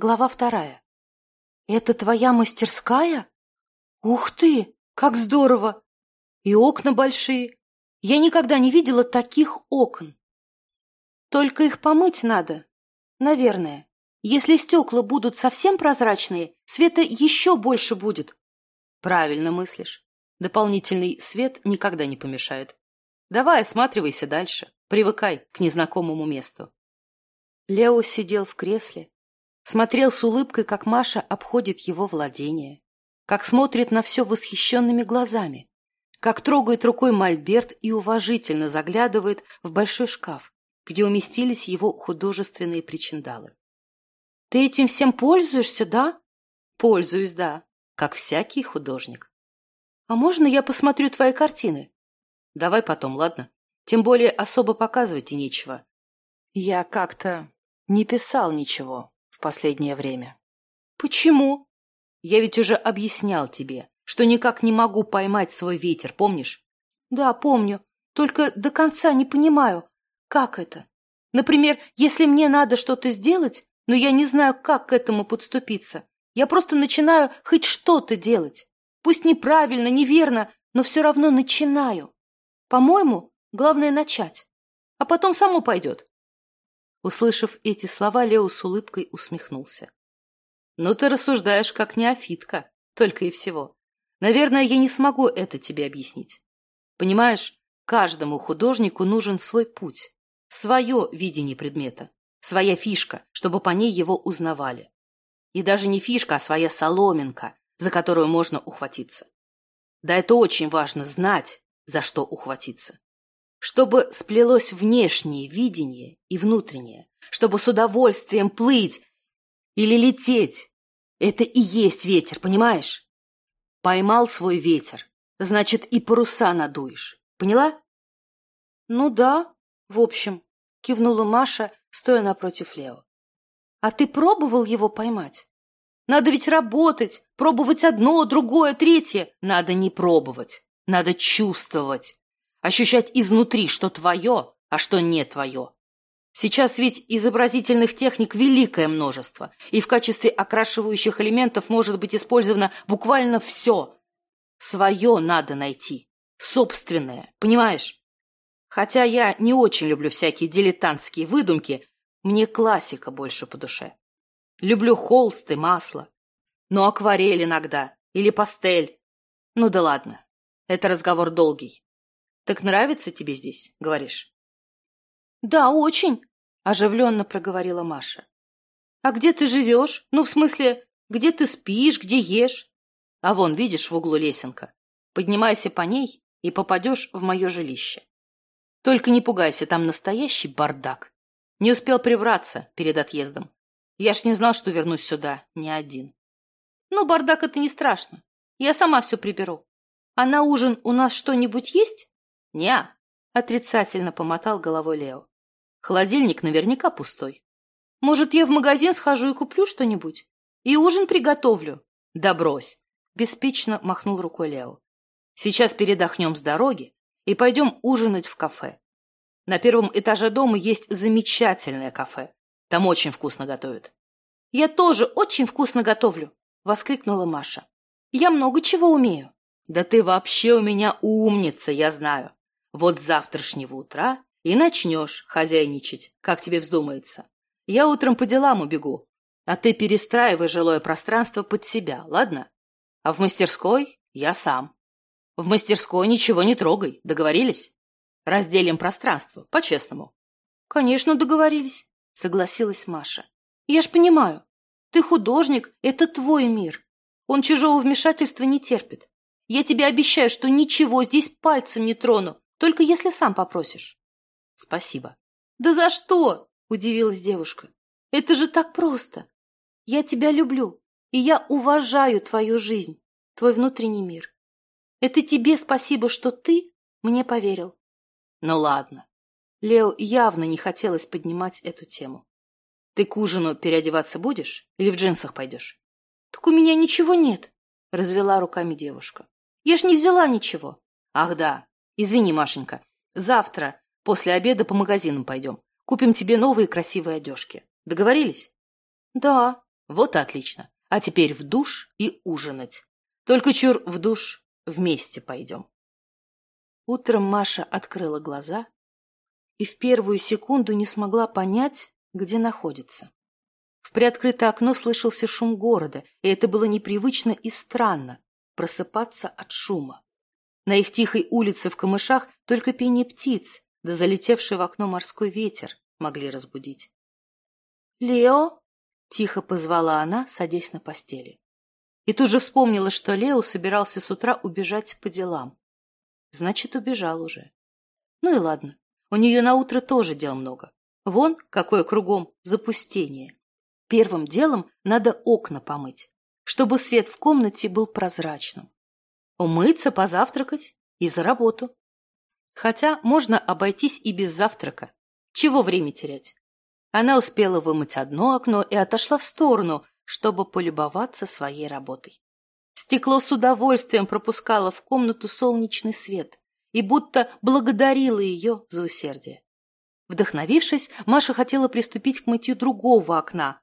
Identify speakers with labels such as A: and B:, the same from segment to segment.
A: Глава вторая. «Это твоя мастерская? Ух ты, как здорово! И окна большие. Я никогда не видела таких окон. Только их помыть надо, наверное. Если стекла будут совсем прозрачные, света еще больше будет».
B: Правильно мыслишь. Дополнительный свет никогда не помешает. Давай, осматривайся дальше. Привыкай к незнакомому месту.
A: Лео сидел в кресле, смотрел с улыбкой, как Маша обходит его владение, как смотрит на все восхищенными глазами, как трогает рукой мольберт и уважительно заглядывает в большой шкаф, где уместились его художественные причиндалы. — Ты этим всем пользуешься, да?
B: — Пользуюсь, да, как всякий художник.
A: — А можно я посмотрю твои картины?
B: — Давай потом, ладно? Тем более особо показывать и нечего. Я как-то не писал ничего последнее время.
A: Почему?
B: Я ведь уже объяснял тебе, что никак не могу поймать свой ветер, помнишь?
A: Да, помню. Только до конца не понимаю, как это. Например, если мне надо что-то сделать, но я не знаю, как к этому подступиться, я просто начинаю хоть что-то делать. Пусть неправильно, неверно, но все равно начинаю. По-моему, главное начать. А потом само пойдет.
B: Услышав эти слова, Лео с улыбкой усмехнулся. «Ну ты рассуждаешь как неофитка, только и всего. Наверное, я не смогу это тебе объяснить. Понимаешь, каждому художнику нужен свой путь, свое видение предмета, своя фишка, чтобы по ней его узнавали. И даже не фишка, а своя соломинка, за которую можно ухватиться. Да это очень важно знать, за что ухватиться чтобы сплелось внешнее видение и внутреннее, чтобы с удовольствием плыть или лететь. Это и есть ветер, понимаешь? Поймал свой ветер, значит, и паруса надуешь. Поняла?
A: Ну да, в общем, кивнула Маша, стоя напротив Лео. А ты пробовал его поймать? Надо ведь работать, пробовать одно, другое, третье.
B: Надо не пробовать, надо чувствовать ощущать изнутри, что твое, а что не твое. Сейчас ведь изобразительных техник великое множество, и в качестве окрашивающих элементов может быть использовано буквально все. Свое надо найти, собственное, понимаешь? Хотя я не очень люблю всякие дилетантские выдумки, мне классика больше по душе. Люблю холсты, масло, но акварель иногда или пастель. Ну да ладно, это разговор долгий. Так нравится тебе здесь, говоришь?
A: Да, очень, оживленно проговорила Маша. А где ты живешь? Ну, в смысле, где ты спишь, где ешь?
B: А вон, видишь, в углу лесенка. Поднимайся по ней и попадешь в мое жилище. Только не пугайся, там настоящий бардак. Не успел прибраться перед отъездом. Я ж не знал, что вернусь сюда не один.
A: Ну, бардак это не страшно. Я сама все приберу. А на ужин у нас что-нибудь есть?
B: «Не-а», отрицательно помотал головой Лео. «Холодильник наверняка пустой.
A: Может, я в магазин схожу и куплю что-нибудь? И ужин приготовлю?»
B: «Да брось!» – беспечно махнул рукой Лео. «Сейчас передохнем с дороги и пойдем ужинать в кафе. На первом этаже дома есть замечательное кафе. Там очень вкусно готовят».
A: «Я тоже очень вкусно готовлю!» – воскликнула Маша. «Я много чего умею».
B: «Да ты вообще у меня умница, я знаю. Вот с завтрашнего утра и начнешь хозяйничать, как тебе вздумается. Я утром по делам убегу, а ты перестраивай жилое пространство под себя, ладно? А в мастерской я сам. В мастерской ничего не трогай, договорились? Разделим пространство, по-честному.
A: Конечно, договорились, согласилась Маша. Я ж понимаю, ты художник, это твой мир. Он чужого вмешательства не терпит. Я тебе обещаю, что ничего здесь пальцем не трону, только если сам попросишь.
B: Спасибо.
A: Да за что? Удивилась девушка. Это же так просто. Я тебя люблю, и я уважаю твою жизнь, твой внутренний мир. Это тебе спасибо, что ты мне поверил.
B: Ну ладно. Лео явно не хотелось поднимать эту тему. Ты к ужину переодеваться будешь или в джинсах пойдешь?
A: Так у меня ничего нет, развела руками девушка. Я ж не взяла ничего.
B: Ах да, Извини, Машенька, завтра после обеда по магазинам пойдем. Купим тебе новые красивые одежки. Договорились?
A: Да,
B: Вот и отлично. А теперь в душ и ужинать. Только чур в душ вместе пойдем.
A: Утром Маша открыла глаза и в первую секунду не смогла понять, где находится. В приоткрытое окно слышался шум города, и это было непривычно и странно — просыпаться от шума. На их тихой улице в камышах только пение птиц, да залетевший в окно морской ветер могли разбудить. «Лео!» — тихо позвала она, садясь на постели. И тут же вспомнила, что Лео собирался с утра убежать по делам. Значит, убежал уже. Ну и ладно, у нее на утро тоже дел много. Вон, какое кругом запустение. Первым делом надо окна помыть, чтобы свет в комнате был прозрачным. Умыться, позавтракать и за работу. Хотя можно обойтись и без завтрака. Чего время терять? Она успела вымыть одно окно и отошла в сторону, чтобы полюбоваться своей работой. Стекло с удовольствием пропускало в комнату солнечный свет и будто благодарило ее за усердие. Вдохновившись, Маша хотела приступить к мытью другого окна,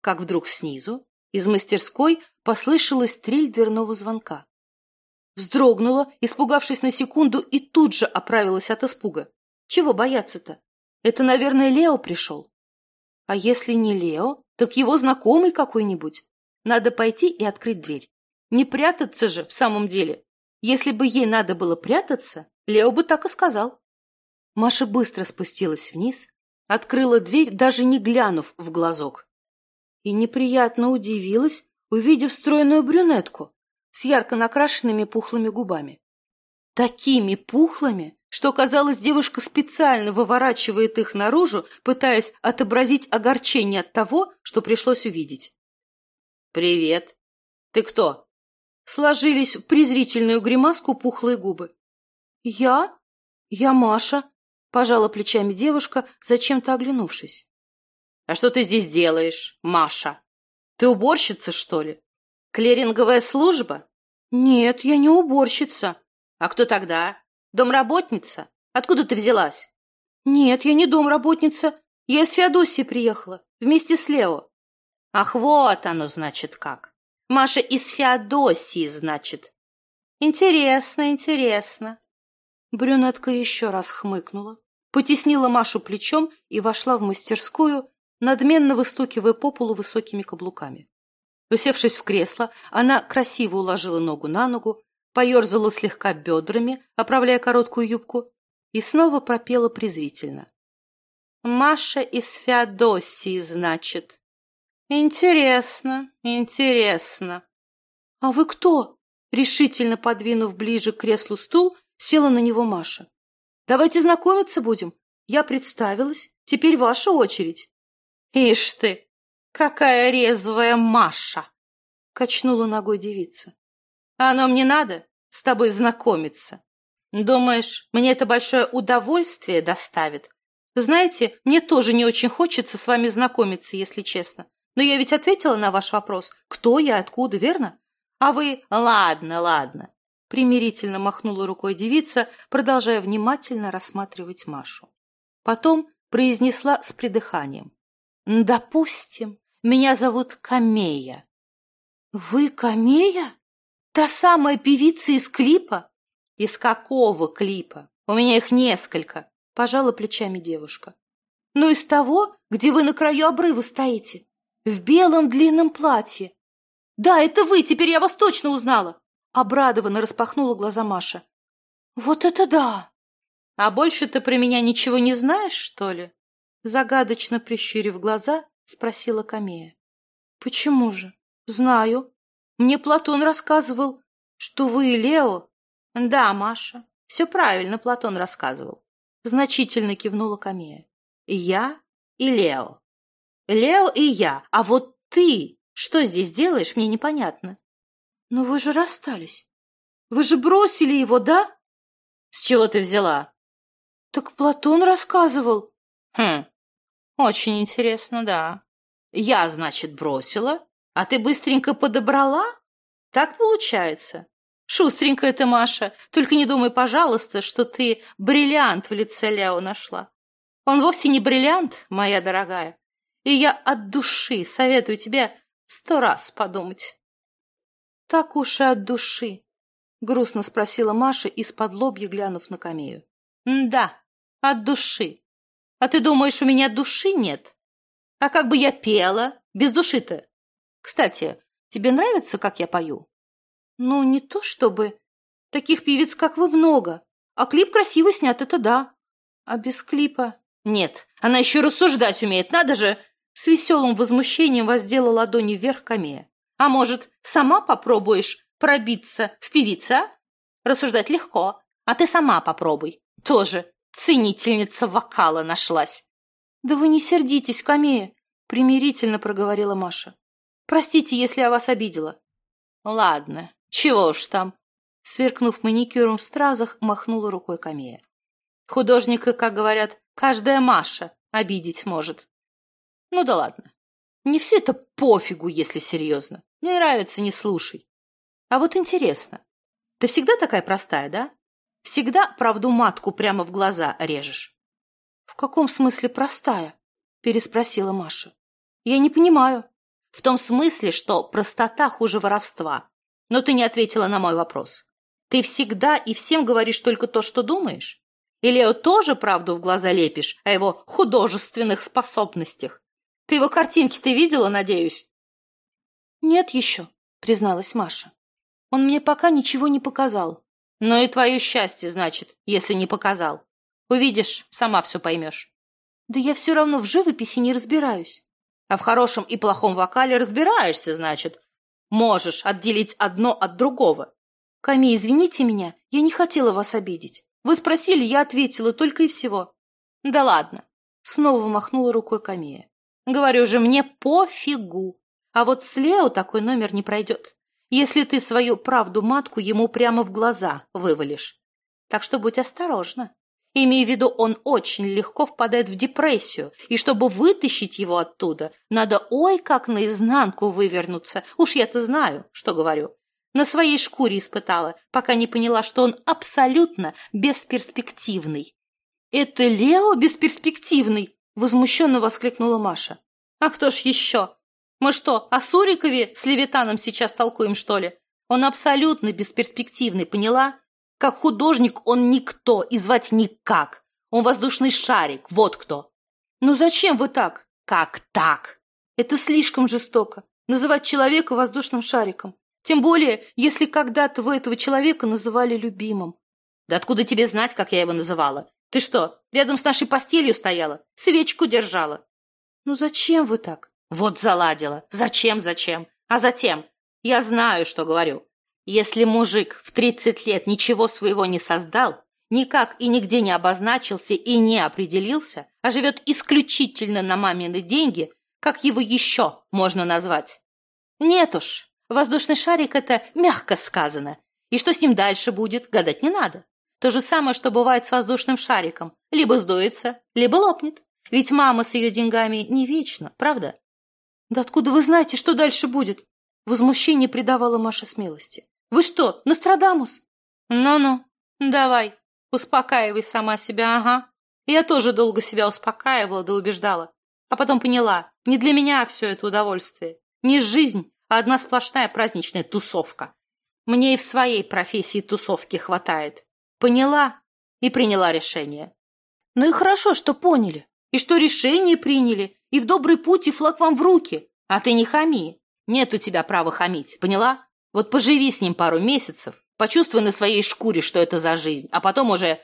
A: как вдруг снизу, из мастерской, послышалась трель дверного звонка. Вздрогнула, испугавшись на секунду, и тут же оправилась от испуга. Чего бояться-то? Это, наверное, Лео пришел. А если не Лео, так его знакомый какой-нибудь. Надо пойти и открыть дверь. Не прятаться же в самом деле. Если бы ей надо было прятаться, Лео бы так и сказал. Маша быстро спустилась вниз, открыла дверь, даже не глянув в глазок и неприятно удивилась, увидев стройную брюнетку с ярко накрашенными пухлыми губами. Такими пухлыми, что, казалось, девушка специально выворачивает их наружу, пытаясь отобразить огорчение от того, что пришлось увидеть. «Привет! Ты кто?» Сложились в презрительную гримаску пухлые губы. «Я? Я Маша», — пожала плечами девушка, зачем-то оглянувшись. А что ты здесь делаешь, Маша? Ты уборщица, что ли? Клеринговая служба? Нет, я не уборщица. А кто тогда? Домработница? Откуда ты взялась? Нет, я не домработница. Я из Феодосии приехала, вместе с Лео. Ах, вот оно, значит, как. Маша из Феодосии, значит. Интересно, интересно. Брюнетка еще раз хмыкнула, потеснила Машу плечом и вошла в мастерскую, надменно выстукивая по полу высокими каблуками. Усевшись в кресло, она красиво уложила ногу на ногу, поерзала слегка бедрами, оправляя короткую юбку, и снова пропела презрительно. «Маша из Феодосии, значит. Интересно, интересно. А вы кто?» Решительно подвинув ближе к креслу стул, села на него Маша. «Давайте знакомиться будем. Я представилась, теперь ваша очередь». «Ишь ты, какая резвая Маша!» — качнула ногой девица. «Оно мне надо с тобой знакомиться. Думаешь, мне это большое удовольствие доставит? Знаете, мне тоже не очень хочется с вами знакомиться, если честно. Но я ведь ответила на ваш вопрос, кто я, откуда, верно? А вы... Ладно, ладно. Примирительно махнула рукой девица, продолжая внимательно рассматривать Машу. Потом произнесла с придыханием. Допустим, меня зовут Камея. Вы Камея? Та самая певица из клипа? Из какого клипа? У меня их несколько, пожала плечами девушка. Ну, из того, где вы на краю обрыва стоите, в белом длинном платье. Да, это вы, теперь я вас точно узнала. Обрадованно распахнула глаза Маша. Вот это да! А больше ты про меня ничего не знаешь, что ли? Загадочно прищурив глаза, спросила Камея. Почему же? Знаю. Мне Платон рассказывал, что вы и Лео... Да, Маша, все правильно Платон рассказывал. Значительно кивнула Камея. Я и Лео. Лео и я, а вот ты что здесь делаешь, мне непонятно. Но вы же расстались. Вы же бросили его, да? С чего ты взяла? Так Платон рассказывал. Хм, очень интересно, да. Я, значит, бросила, а ты быстренько подобрала? Так получается. Шустренькая ты, Маша. Только не думай, пожалуйста, что ты бриллиант в лице Лео нашла. Он вовсе не бриллиант, моя дорогая. И я от души советую тебе Сто раз подумать. Так уж и от души, — грустно спросила Маша, из-под лобья глянув на камею.
B: «Да, от души. А ты думаешь, у меня души нет? А как бы я пела, без души-то? Кстати, тебе нравится, как я пою?»
A: «Ну, не то чтобы. Таких певиц, как вы, много. А клип красиво снят, это да. А без клипа...»
B: «Нет, она еще рассуждать умеет, надо же!» С веселым возмущением воздела ладони вверх камея. «А может, сама попробуешь пробиться в певица? Рассуждать легко, а ты сама попробуй. Тоже ценительница вокала нашлась».
A: «Да вы не сердитесь, камея!» примирительно проговорила Маша. «Простите, если я вас обидела».
B: «Ладно, чего уж там!» Сверкнув маникюром в стразах, махнула рукой камея. «Художника, как говорят, каждая Маша обидеть может. Ну да ладно. Не все это пофигу, если серьезно. Не нравится, не слушай. А вот интересно, ты всегда такая простая, да? Всегда правду матку прямо в глаза режешь?
A: В каком смысле простая? Переспросила Маша. Я не понимаю.
B: В том смысле, что простота хуже воровства. Но ты не ответила на мой вопрос. Ты всегда и всем говоришь только то, что думаешь? И Лео тоже правду в глаза лепишь о его художественных способностях? Ты его картинки ты видела, надеюсь?
A: Нет еще, призналась Маша. Он мне пока ничего не показал.
B: Ну и твое счастье, значит, если не показал. Увидишь, сама все поймешь.
A: Да я все равно в живописи не разбираюсь.
B: А в хорошем и плохом вокале разбираешься, значит. Можешь отделить одно от другого.
A: Ками, извините меня, я не хотела вас обидеть. Вы спросили, я ответила только и всего.
B: Да ладно.
A: Снова махнула рукой Камея.
B: Говорю же, мне пофигу. А вот с Лео такой номер не пройдет, если ты свою правду-матку ему прямо в глаза вывалишь. Так что будь осторожна. Имея в виду, он очень легко впадает в депрессию, и чтобы вытащить его оттуда, надо ой как наизнанку вывернуться. Уж я-то знаю, что говорю. На своей шкуре испытала, пока не поняла, что он абсолютно бесперспективный.
A: «Это Лео бесперспективный?» Возмущенно воскликнула Маша.
B: «А кто ж еще? Мы что, о Сурикове с Левитаном сейчас толкуем, что ли? Он абсолютно бесперспективный, поняла? Как художник он никто и звать никак. Он воздушный шарик, вот кто».
A: «Ну зачем вы так?»
B: «Как так?»
A: «Это слишком жестоко. Называть человека воздушным шариком. Тем более, если когда-то вы этого человека называли любимым».
B: «Да откуда тебе знать, как я его называла? Ты что, рядом с нашей постелью стояла? Свечку держала?
A: Ну зачем вы так?
B: Вот заладила. Зачем, зачем? А затем, я знаю, что говорю. Если мужик в 30 лет ничего своего не создал, никак и нигде не обозначился и не определился, а живет исключительно на мамины деньги, как его еще можно назвать? Нет уж, воздушный шарик – это мягко сказано. И что с ним дальше будет, гадать не надо. То же самое, что бывает с воздушным шариком. Либо сдуется, либо лопнет. Ведь мама с ее деньгами не вечна, правда?
A: Да откуда вы знаете, что дальше будет? Возмущение придавало Маше смелости. Вы что, Нострадамус?
B: Ну-ну, давай, успокаивай сама себя, ага. Я тоже долго себя успокаивала да убеждала. А потом поняла, не для меня все это удовольствие. Не жизнь, а одна сплошная праздничная тусовка. Мне и в своей профессии тусовки хватает. Поняла и приняла решение.
A: Ну и хорошо, что поняли, и что решение приняли, и в добрый путь, и флаг вам в руки.
B: А ты не хами. Нет у тебя права хамить, поняла? Вот поживи с ним пару месяцев, почувствуй на своей шкуре, что это за жизнь, а потом уже...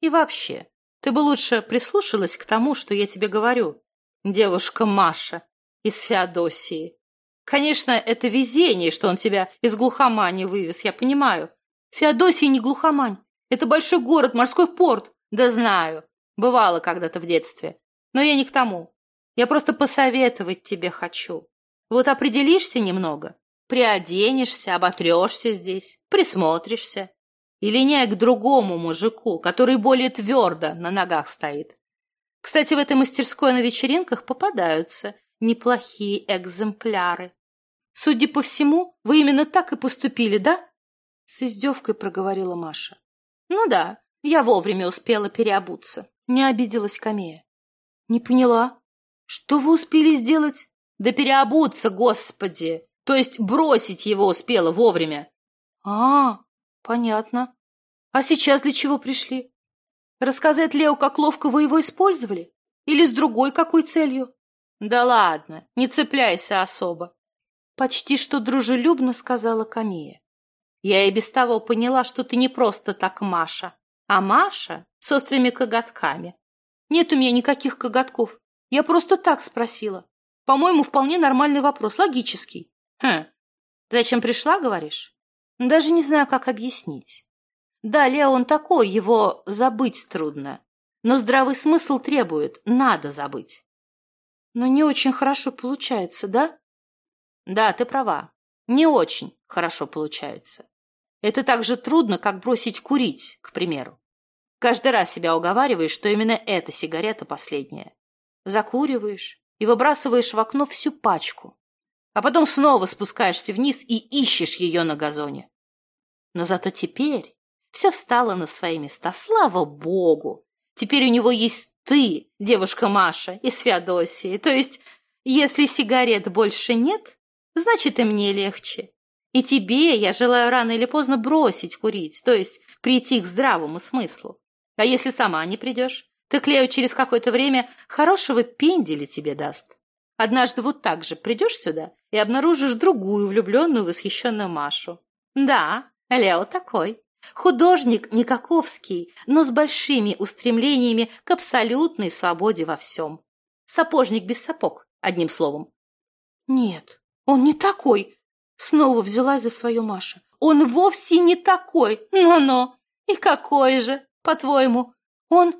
B: И вообще, ты бы лучше прислушалась к тому, что я тебе говорю. Девушка Маша из Феодосии. Конечно, это везение, что он тебя из глухомани вывез, я понимаю.
A: Феодосия не глухомань. Это большой город, морской порт.
B: Да знаю. Бывало когда-то в детстве. Но я не к тому. Я просто посоветовать тебе хочу. Вот определишься немного, приоденешься, оботрешься здесь, присмотришься. И линяй к другому мужику, который более твердо на ногах стоит. Кстати, в этой мастерской на вечеринках попадаются неплохие экземпляры. Судя по всему, вы именно так и поступили, да?
A: С издевкой проговорила Маша.
B: Ну да, я вовремя успела переобуться.
A: Не обиделась Камея. Не поняла. Что вы успели сделать?
B: Да переобуться, господи! То есть бросить его успела вовремя.
A: А, понятно. А сейчас для чего пришли? Рассказать Лео, как ловко вы его использовали? Или с другой какой целью?
B: Да ладно, не цепляйся особо.
A: Почти что дружелюбно сказала Камия.
B: Я и без того поняла, что ты не просто так Маша, а Маша с острыми коготками.
A: Нет у меня никаких коготков. Я просто так спросила. По-моему, вполне нормальный вопрос, логический.
B: Хм, зачем пришла, говоришь?
A: Даже не знаю, как объяснить. Да, Лео он такой, его забыть трудно. Но здравый смысл требует, надо забыть. Но не очень хорошо получается, да?
B: Да, ты права. Не очень хорошо получается. Это так же трудно, как бросить курить, к примеру. Каждый раз себя уговариваешь, что именно эта сигарета последняя. Закуриваешь и выбрасываешь в окно всю пачку. А потом снова спускаешься вниз и ищешь ее на газоне. Но зато теперь все встало на свои места, слава богу. Теперь у него есть ты, девушка Маша, из Феодосии. То есть, если сигарет больше нет, значит и мне легче. И тебе я желаю рано или поздно бросить курить, то есть прийти к здравому смыслу. А если сама не придешь, то Клео через какое-то время хорошего пенделя тебе даст. Однажды вот так же придешь сюда и обнаружишь другую влюбленную восхищенную Машу. Да, Лео такой. Художник Никаковский, но с большими устремлениями к абсолютной свободе во всем. Сапожник без сапог, одним словом.
A: Нет, он не такой. Снова взялась за свое Маша. Он вовсе не такой. Но-но. И какой же, по-твоему? Он...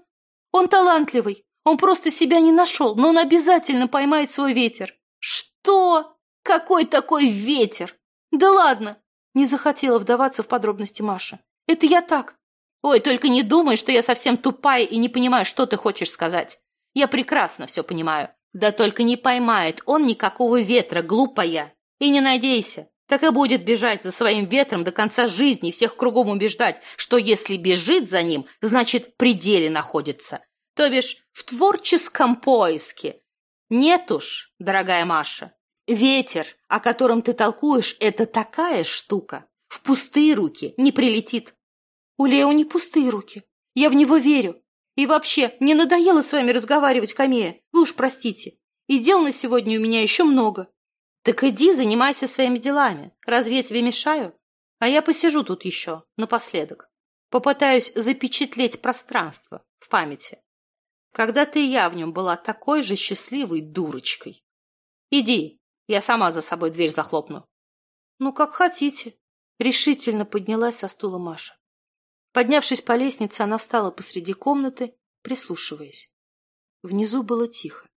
A: он талантливый. Он просто себя не нашел, но он обязательно поймает свой ветер. Что? Какой такой ветер? Да ладно. Не захотела вдаваться в подробности Маша. Это я так.
B: Ой, только не думай, что я совсем тупая и не понимаю, что ты хочешь сказать. Я прекрасно все понимаю. Да только не поймает он никакого ветра, глупая. И не надейся. Так и будет бежать за своим ветром до конца жизни и всех кругом убеждать, что если бежит за ним, значит, в пределе находится. То бишь, в творческом поиске. Нет уж, дорогая Маша. Ветер, о котором ты толкуешь, это такая штука. В пустые руки не прилетит.
A: У Лео не пустые руки. Я в него верю. И вообще, мне надоело с вами разговаривать, Камея. Вы уж простите. И дел на сегодня у меня еще много.
B: Так иди, занимайся своими делами. Разве я тебе мешаю? А я посижу тут еще, напоследок. Попытаюсь запечатлеть пространство в памяти. Когда ты и я в нем была такой же счастливой дурочкой. Иди, я сама за собой дверь захлопну.
A: Ну, как хотите. Решительно поднялась со стула Маша. Поднявшись по лестнице, она встала посреди комнаты, прислушиваясь. Внизу было тихо.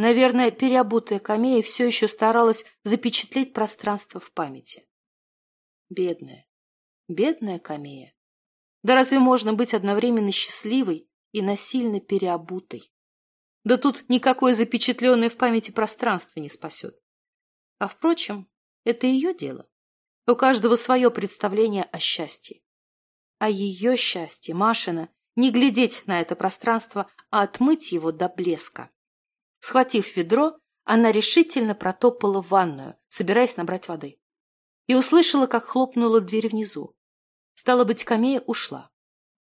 A: Наверное, переобутая камея все еще старалась запечатлеть пространство в памяти. Бедная, бедная камея. Да разве можно быть одновременно счастливой и насильно переобутой? Да тут никакое запечатленное в памяти пространство не спасет. А, впрочем, это ее дело. У каждого свое представление о счастье. А ее счастье, Машина, не глядеть на это пространство, а отмыть его до блеска. Схватив ведро, она решительно протопала в ванную, собираясь набрать воды. И услышала, как хлопнула дверь внизу. Стало быть, Камея ушла.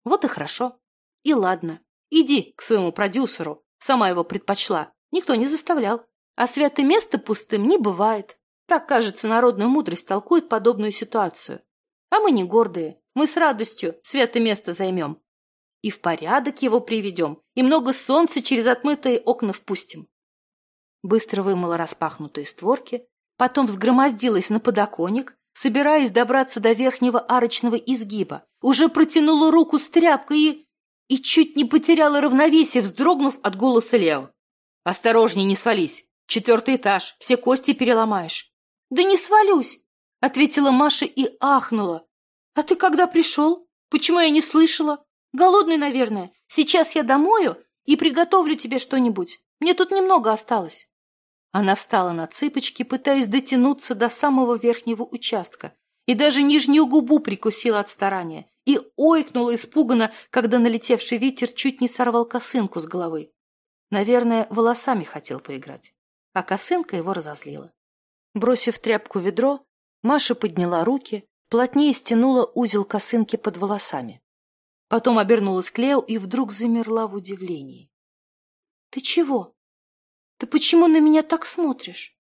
A: Вот и хорошо. И ладно. Иди к своему продюсеру. Сама его предпочла. Никто не заставлял. А святое место пустым не бывает. Так, кажется, народная мудрость толкует подобную ситуацию. А мы не гордые. Мы с радостью святое место займем. И в порядок его приведем, и много солнца через отмытые окна впустим. Быстро вымыла распахнутые створки, потом взгромоздилась на подоконник, собираясь добраться до верхнего арочного изгиба. Уже протянула руку с тряпкой и... и чуть не потеряла равновесие, вздрогнув от голоса Лео. «Осторожней, не свались. Четвертый этаж, все кости переломаешь». «Да не свалюсь!» — ответила Маша и ахнула. «А ты когда пришел? Почему я не слышала? Голодный, наверное. Сейчас я домою и приготовлю тебе что-нибудь. Мне тут немного осталось». Она встала на цыпочки, пытаясь дотянуться до самого верхнего участка, и даже нижнюю губу прикусила от старания, и ойкнула испуганно, когда налетевший ветер чуть не сорвал косынку с головы. Наверное, волосами хотел поиграть. а косынка его разозлила. Бросив тряпку в ведро, Маша подняла руки, плотнее стянула узел косынки под волосами. Потом обернулась к Лео и вдруг замерла в удивлении. — Ты чего? Ты почему на меня так смотришь?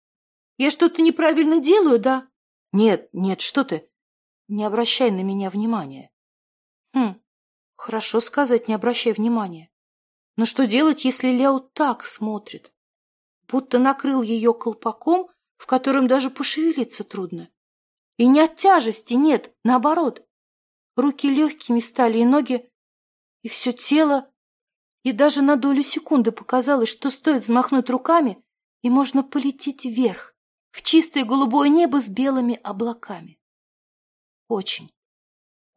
A: Я что-то неправильно делаю, да? — Нет, нет, что ты? Не обращай на меня внимания. — Хм, хорошо сказать, не обращай внимания. Но что делать, если Лео так смотрит? Будто накрыл ее колпаком, в котором даже пошевелиться трудно. И не от тяжести, нет, наоборот. Руки легкими стали, и ноги, и все тело. И даже на долю секунды показалось, что стоит взмахнуть руками, и можно полететь вверх, в чистое голубое небо с белыми облаками. Очень,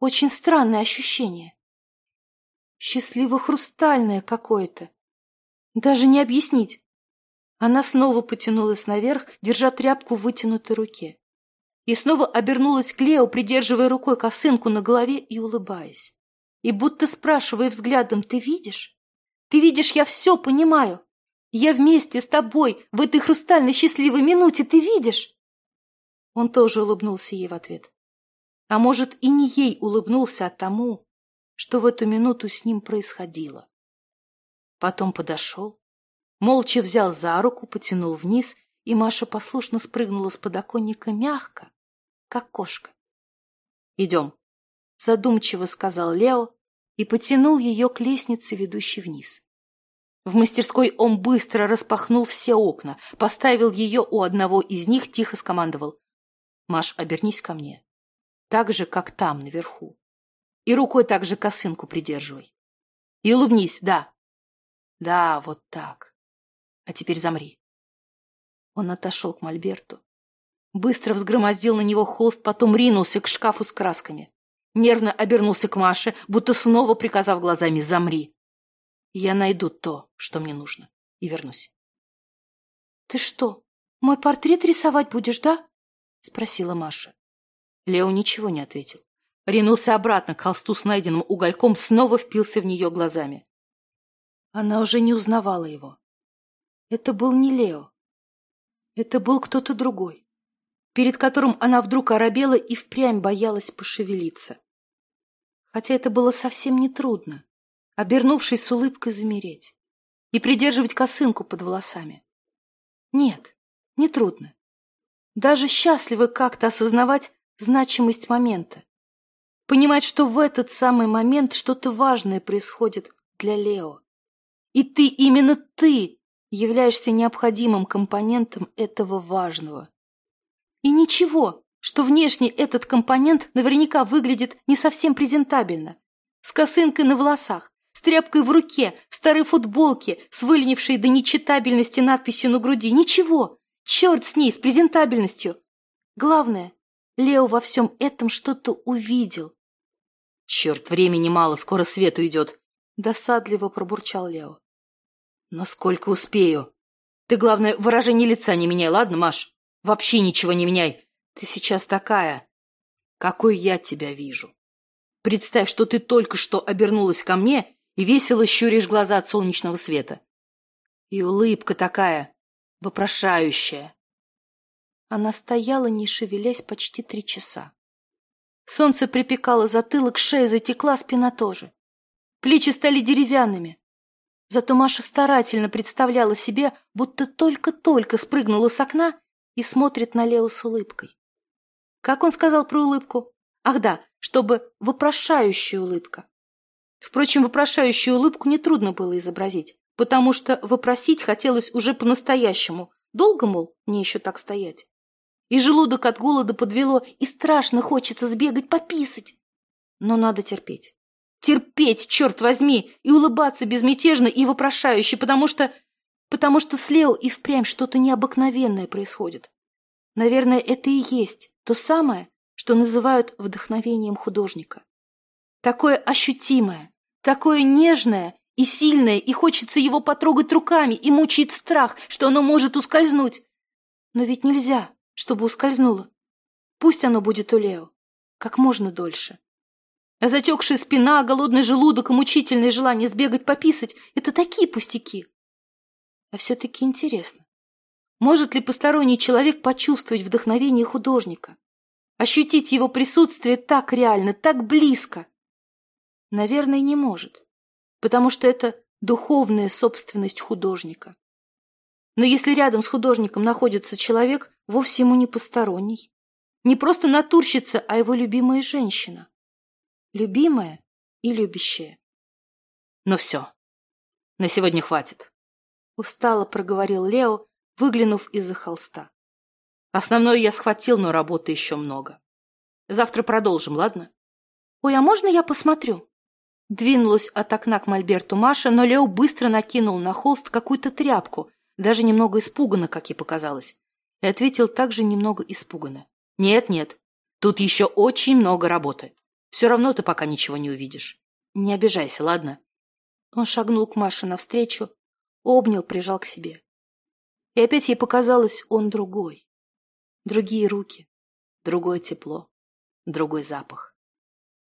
A: очень странное ощущение. Счастливо-хрустальное какое-то. Даже не объяснить. Она снова потянулась наверх, держа тряпку в вытянутой руке и снова обернулась к Лео, придерживая рукой косынку на голове и улыбаясь. И будто спрашивая взглядом, «Ты видишь? Ты видишь, я все понимаю. Я вместе с тобой в этой хрустальной счастливой минуте, ты видишь?» Он тоже улыбнулся ей в ответ. А может, и не ей улыбнулся, а тому, что в эту минуту с ним происходило. Потом подошел, молча взял за руку, потянул вниз, и Маша послушно спрыгнула с подоконника мягко, как кошка. «Идем», — задумчиво сказал Лео и потянул ее к лестнице, ведущей вниз. В мастерской он быстро распахнул все окна, поставил ее у одного из них, тихо скомандовал. «Маш, обернись ко мне. Так же, как там, наверху. И рукой так же косынку придерживай. И улыбнись, да. Да, вот так. А теперь замри». Он отошел к Мольберту, Быстро взгромоздил на него холст, потом ринулся к шкафу с красками. Нервно обернулся к Маше, будто снова приказав глазами «замри». Я найду то, что мне нужно, и вернусь. — Ты что, мой портрет рисовать будешь, да? — спросила Маша. Лео ничего не ответил. Ринулся обратно к холсту с найденным угольком, снова впился в нее глазами. Она уже не узнавала его. Это был не Лео. Это был кто-то другой перед которым она вдруг оробела и впрямь боялась пошевелиться. Хотя это было совсем нетрудно, обернувшись с улыбкой замереть и придерживать косынку под волосами. Нет, нетрудно. Даже счастливо как-то осознавать значимость момента. Понимать, что в этот самый момент что-то важное происходит для Лео. И ты, именно ты, являешься необходимым компонентом этого важного. И ничего, что внешне этот компонент наверняка выглядит не совсем презентабельно. С косынкой на волосах, с тряпкой в руке, в старой футболке, с выленившей до нечитабельности надписью на груди. Ничего, черт с ней, с презентабельностью. Главное, Лео во всем этом что-то увидел. «Черт, времени мало, скоро свету идет», — досадливо пробурчал Лео. «Но сколько успею? Ты, главное, выражение лица не меняй, ладно, Маш?» Вообще ничего не меняй. Ты сейчас такая, какой я тебя вижу. Представь, что ты только что обернулась ко мне и весело щуришь глаза от солнечного света. И улыбка такая, вопрошающая. Она стояла, не шевелясь, почти три часа. Солнце припекало затылок, шея затекла, спина тоже. Плечи стали деревянными. Зато Маша старательно представляла себе, будто только-только спрыгнула с окна и смотрит на Лео с улыбкой. Как он сказал про улыбку? Ах да, чтобы вопрошающая улыбка. Впрочем, вопрошающую улыбку нетрудно было изобразить, потому что вопросить хотелось уже по-настоящему. Долго, мол, мне еще так стоять? И желудок от голода подвело, и страшно хочется сбегать пописать. Но надо терпеть. Терпеть, черт возьми, и улыбаться безмятежно и вопрошающе, потому что потому что с Лео и впрямь что-то необыкновенное происходит. Наверное, это и есть то самое, что называют вдохновением художника. Такое ощутимое, такое нежное и сильное, и хочется его потрогать руками, и мучает страх, что оно может ускользнуть. Но ведь нельзя, чтобы ускользнуло. Пусть оно будет у Лео, как можно дольше. А затекшая спина, голодный желудок и мучительное желание сбегать пописать — это такие пустяки. А все-таки интересно. Может ли посторонний человек почувствовать вдохновение художника? Ощутить его присутствие так реально, так близко? Наверное, не может, потому что это духовная собственность художника. Но если рядом с художником находится человек, вовсе ему не посторонний. Не просто натурщица, а его любимая женщина. Любимая и любящая.
B: Но все. На сегодня хватит.
A: Устало проговорил Лео, выглянув из-за холста.
B: Основное я схватил, но работы еще много. Завтра продолжим, ладно?
A: Ой, а можно я посмотрю? Двинулась от окна к мольберту Маша, но Лео быстро накинул на холст какую-то тряпку, даже немного испуганно, как ей показалось, и ответил также немного испуганно.
B: «Нет, нет, тут еще очень много работы. Все равно ты пока ничего не увидишь. Не обижайся, ладно?»
A: Он шагнул к Маше навстречу, обнял, прижал к себе. И опять ей показалось, он другой. Другие руки, другое тепло, другой запах.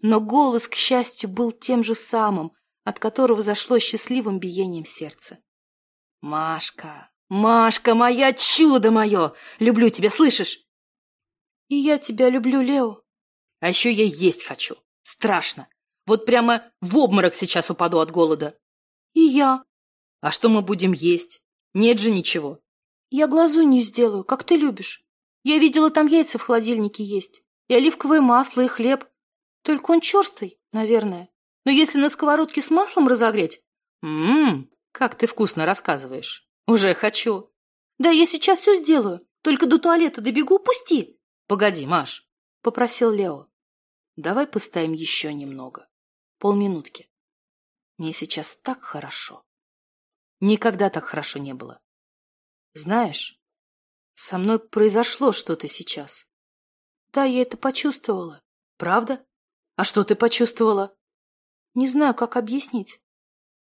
A: Но голос, к счастью, был тем же самым, от которого зашло счастливым биением сердца.
B: «Машка, Машка, моя чудо мое! Люблю тебя, слышишь?»
A: «И я тебя люблю, Лео».
B: «А еще я есть хочу. Страшно. Вот прямо в обморок сейчас упаду от голода».
A: «И я».
B: «А что мы будем есть? Нет же ничего».
A: «Я глазу не сделаю, как ты любишь». Я видела, там яйца в холодильнике есть, и оливковое масло, и хлеб. Только он черствый, наверное. Но если на сковородке с маслом разогреть...
B: Ммм, как ты вкусно рассказываешь. Уже хочу.
A: Да, я сейчас все сделаю. Только до туалета добегу, пусти.
B: Погоди, Маш, —
A: попросил Лео.
B: Давай постоим еще немного. Полминутки. Мне сейчас так хорошо. Никогда так хорошо не было. Знаешь, со мной произошло что-то сейчас.
A: Да, я это почувствовала.
B: Правда? А что ты почувствовала?
A: Не знаю, как объяснить.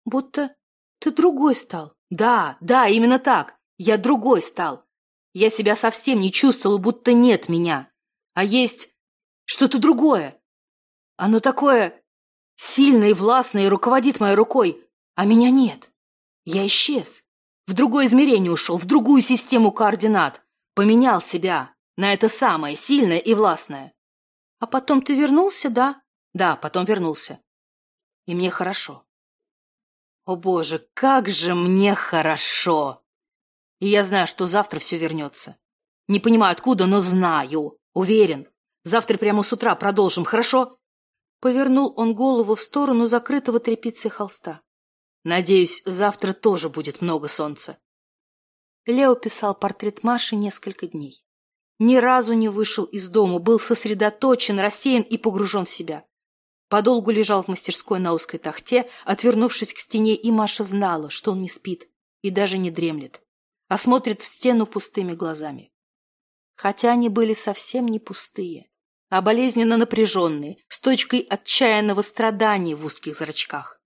A: Будто ты другой стал.
B: Да, да, именно так. Я другой стал. Я себя совсем не чувствовала, будто нет меня. А есть что-то другое. Оно такое сильное и властное и руководит моей рукой, а меня нет. Я исчез. В другое измерение ушел, в другую систему координат. Поменял себя на это самое сильное и властное.
A: А потом ты вернулся, да?
B: Да, потом вернулся. И мне хорошо. О боже, как же мне хорошо! И я знаю, что завтра все вернется. Не понимаю откуда, но знаю. Уверен. Завтра прямо с утра продолжим, хорошо?
A: Повернул он голову в сторону закрытого тряпицей холста.
B: Надеюсь, завтра тоже будет много солнца.
A: Лео писал портрет Маши несколько дней. Ни разу не вышел из дома, был сосредоточен, рассеян и погружен в себя. Подолгу лежал в мастерской на узкой тахте, отвернувшись к стене, и Маша знала, что он не спит и даже не дремлет, а смотрит в стену пустыми глазами. Хотя они были совсем не пустые, а болезненно напряженные, с точкой отчаянного страдания в узких зрачках.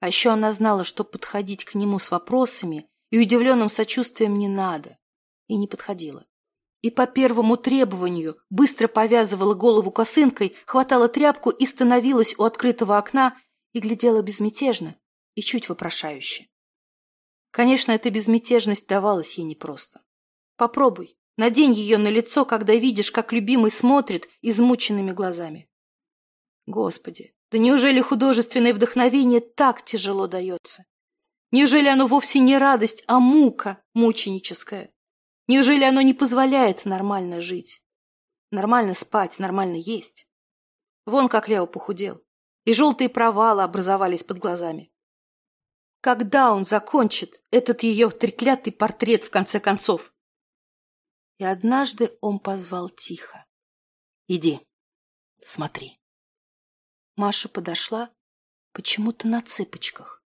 A: А еще она знала, что подходить к нему с вопросами и удивленным сочувствием не надо, и не подходила. И по первому требованию быстро повязывала голову косынкой, хватала тряпку и становилась у открытого окна и глядела безмятежно и чуть вопрошающе. Конечно, эта безмятежность давалась ей непросто. Попробуй, надень ее на лицо, когда видишь, как любимый смотрит измученными глазами. Господи, да неужели художественное вдохновение так тяжело дается? Неужели оно вовсе не радость, а мука мученическая? Неужели оно не позволяет нормально жить? Нормально спать, нормально есть? Вон как Лео похудел. И желтые провалы образовались под глазами. Когда он закончит этот ее треклятый портрет в конце концов? И однажды он позвал тихо. «Иди, смотри». Маша подошла почему-то на цыпочках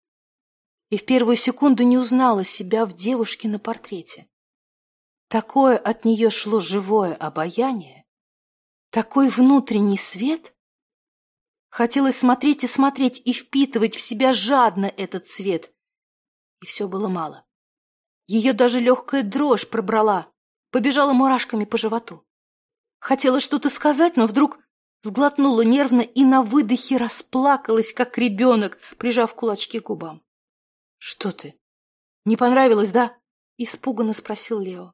A: и в первую секунду не узнала себя в девушке на портрете. Такое от нее шло живое обаяние, такой внутренний свет. Хотелось смотреть и смотреть и впитывать в себя жадно этот свет. И все было мало. Ее даже легкая дрожь пробрала, побежала мурашками по животу. Хотела что-то сказать, но вдруг сглотнула нервно и на выдохе расплакалась, как ребенок, прижав кулачки к губам. Что ты? Не понравилось, да? Испуганно спросил Лео.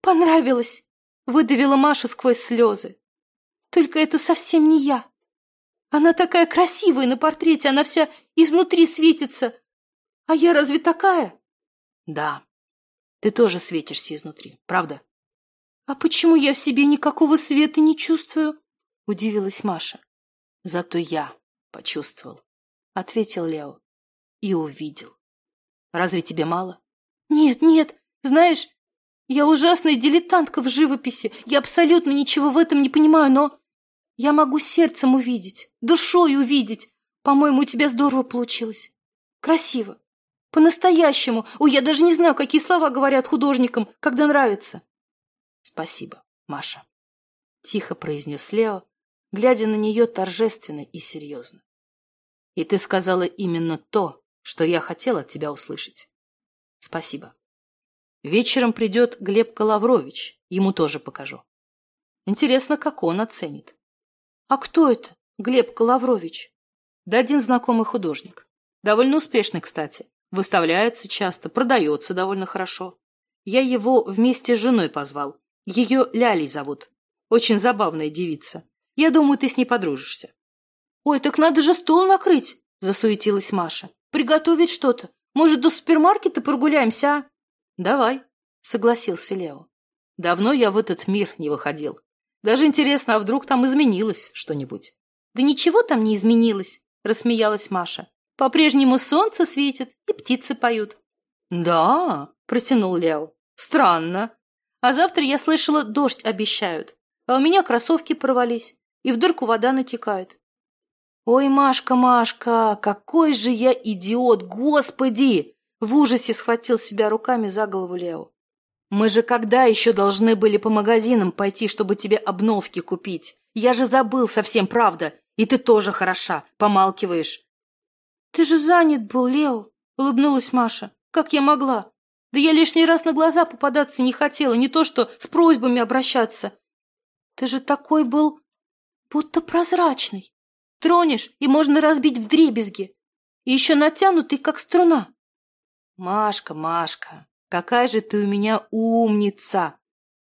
A: Понравилось, выдавила Маша сквозь слезы. Только это совсем не я. Она такая красивая на портрете, она вся изнутри светится. А я разве такая?
B: Да, ты тоже светишься изнутри, правда?
A: А почему я в себе никакого света не чувствую? Удивилась Маша.
B: Зато я почувствовал, ответил Лео. И увидел. Разве тебе мало?
A: Нет, нет, знаешь, я ужасная дилетантка в живописи. Я абсолютно ничего в этом не понимаю, но я могу сердцем увидеть, душой увидеть. По-моему, у тебя здорово получилось. Красиво. По-настоящему. Ой, я даже не знаю, какие слова говорят художникам, когда нравится.
B: Спасибо, Маша. Тихо произнес Лео, глядя на нее торжественно и серьезно. И ты сказала именно то, что я хотел от тебя услышать. Спасибо. Вечером придет Глеб Коловрович, ему тоже покажу. Интересно, как он оценит.
A: А кто это, Глеб Коловрович?
B: Да один знакомый художник. Довольно успешный, кстати. Выставляется часто, продается довольно хорошо. Я его вместе с женой позвал. Ее Лялей зовут. Очень забавная девица. Я думаю, ты с ней подружишься.
A: Ой, так надо же стол накрыть, засуетилась Маша. Приготовить что-то. Может, до супермаркета прогуляемся, а?
B: «Давай», — согласился Лео. «Давно я в этот мир не выходил. Даже интересно, а вдруг там изменилось что-нибудь?»
A: «Да ничего там не изменилось», — рассмеялась Маша. «По-прежнему солнце светит и птицы поют».
B: «Да», — протянул Лео. «Странно. А завтра, я слышала, дождь обещают. А у меня кроссовки порвались, и в дырку вода натекает».
A: «Ой, Машка, Машка, какой же я идиот, господи!» В ужасе схватил себя руками за голову Лео. «Мы же когда еще должны были по магазинам пойти, чтобы тебе обновки купить? Я же забыл совсем, правда. И ты тоже хороша, помалкиваешь». «Ты же занят был, Лео», — улыбнулась Маша. «Как я могла? Да я лишний раз на глаза попадаться не хотела, не то что с просьбами обращаться. Ты же такой был, будто прозрачный. Тронешь, и можно разбить в дребезги. И еще натянутый, как струна.
B: Машка, Машка, какая же ты у меня умница!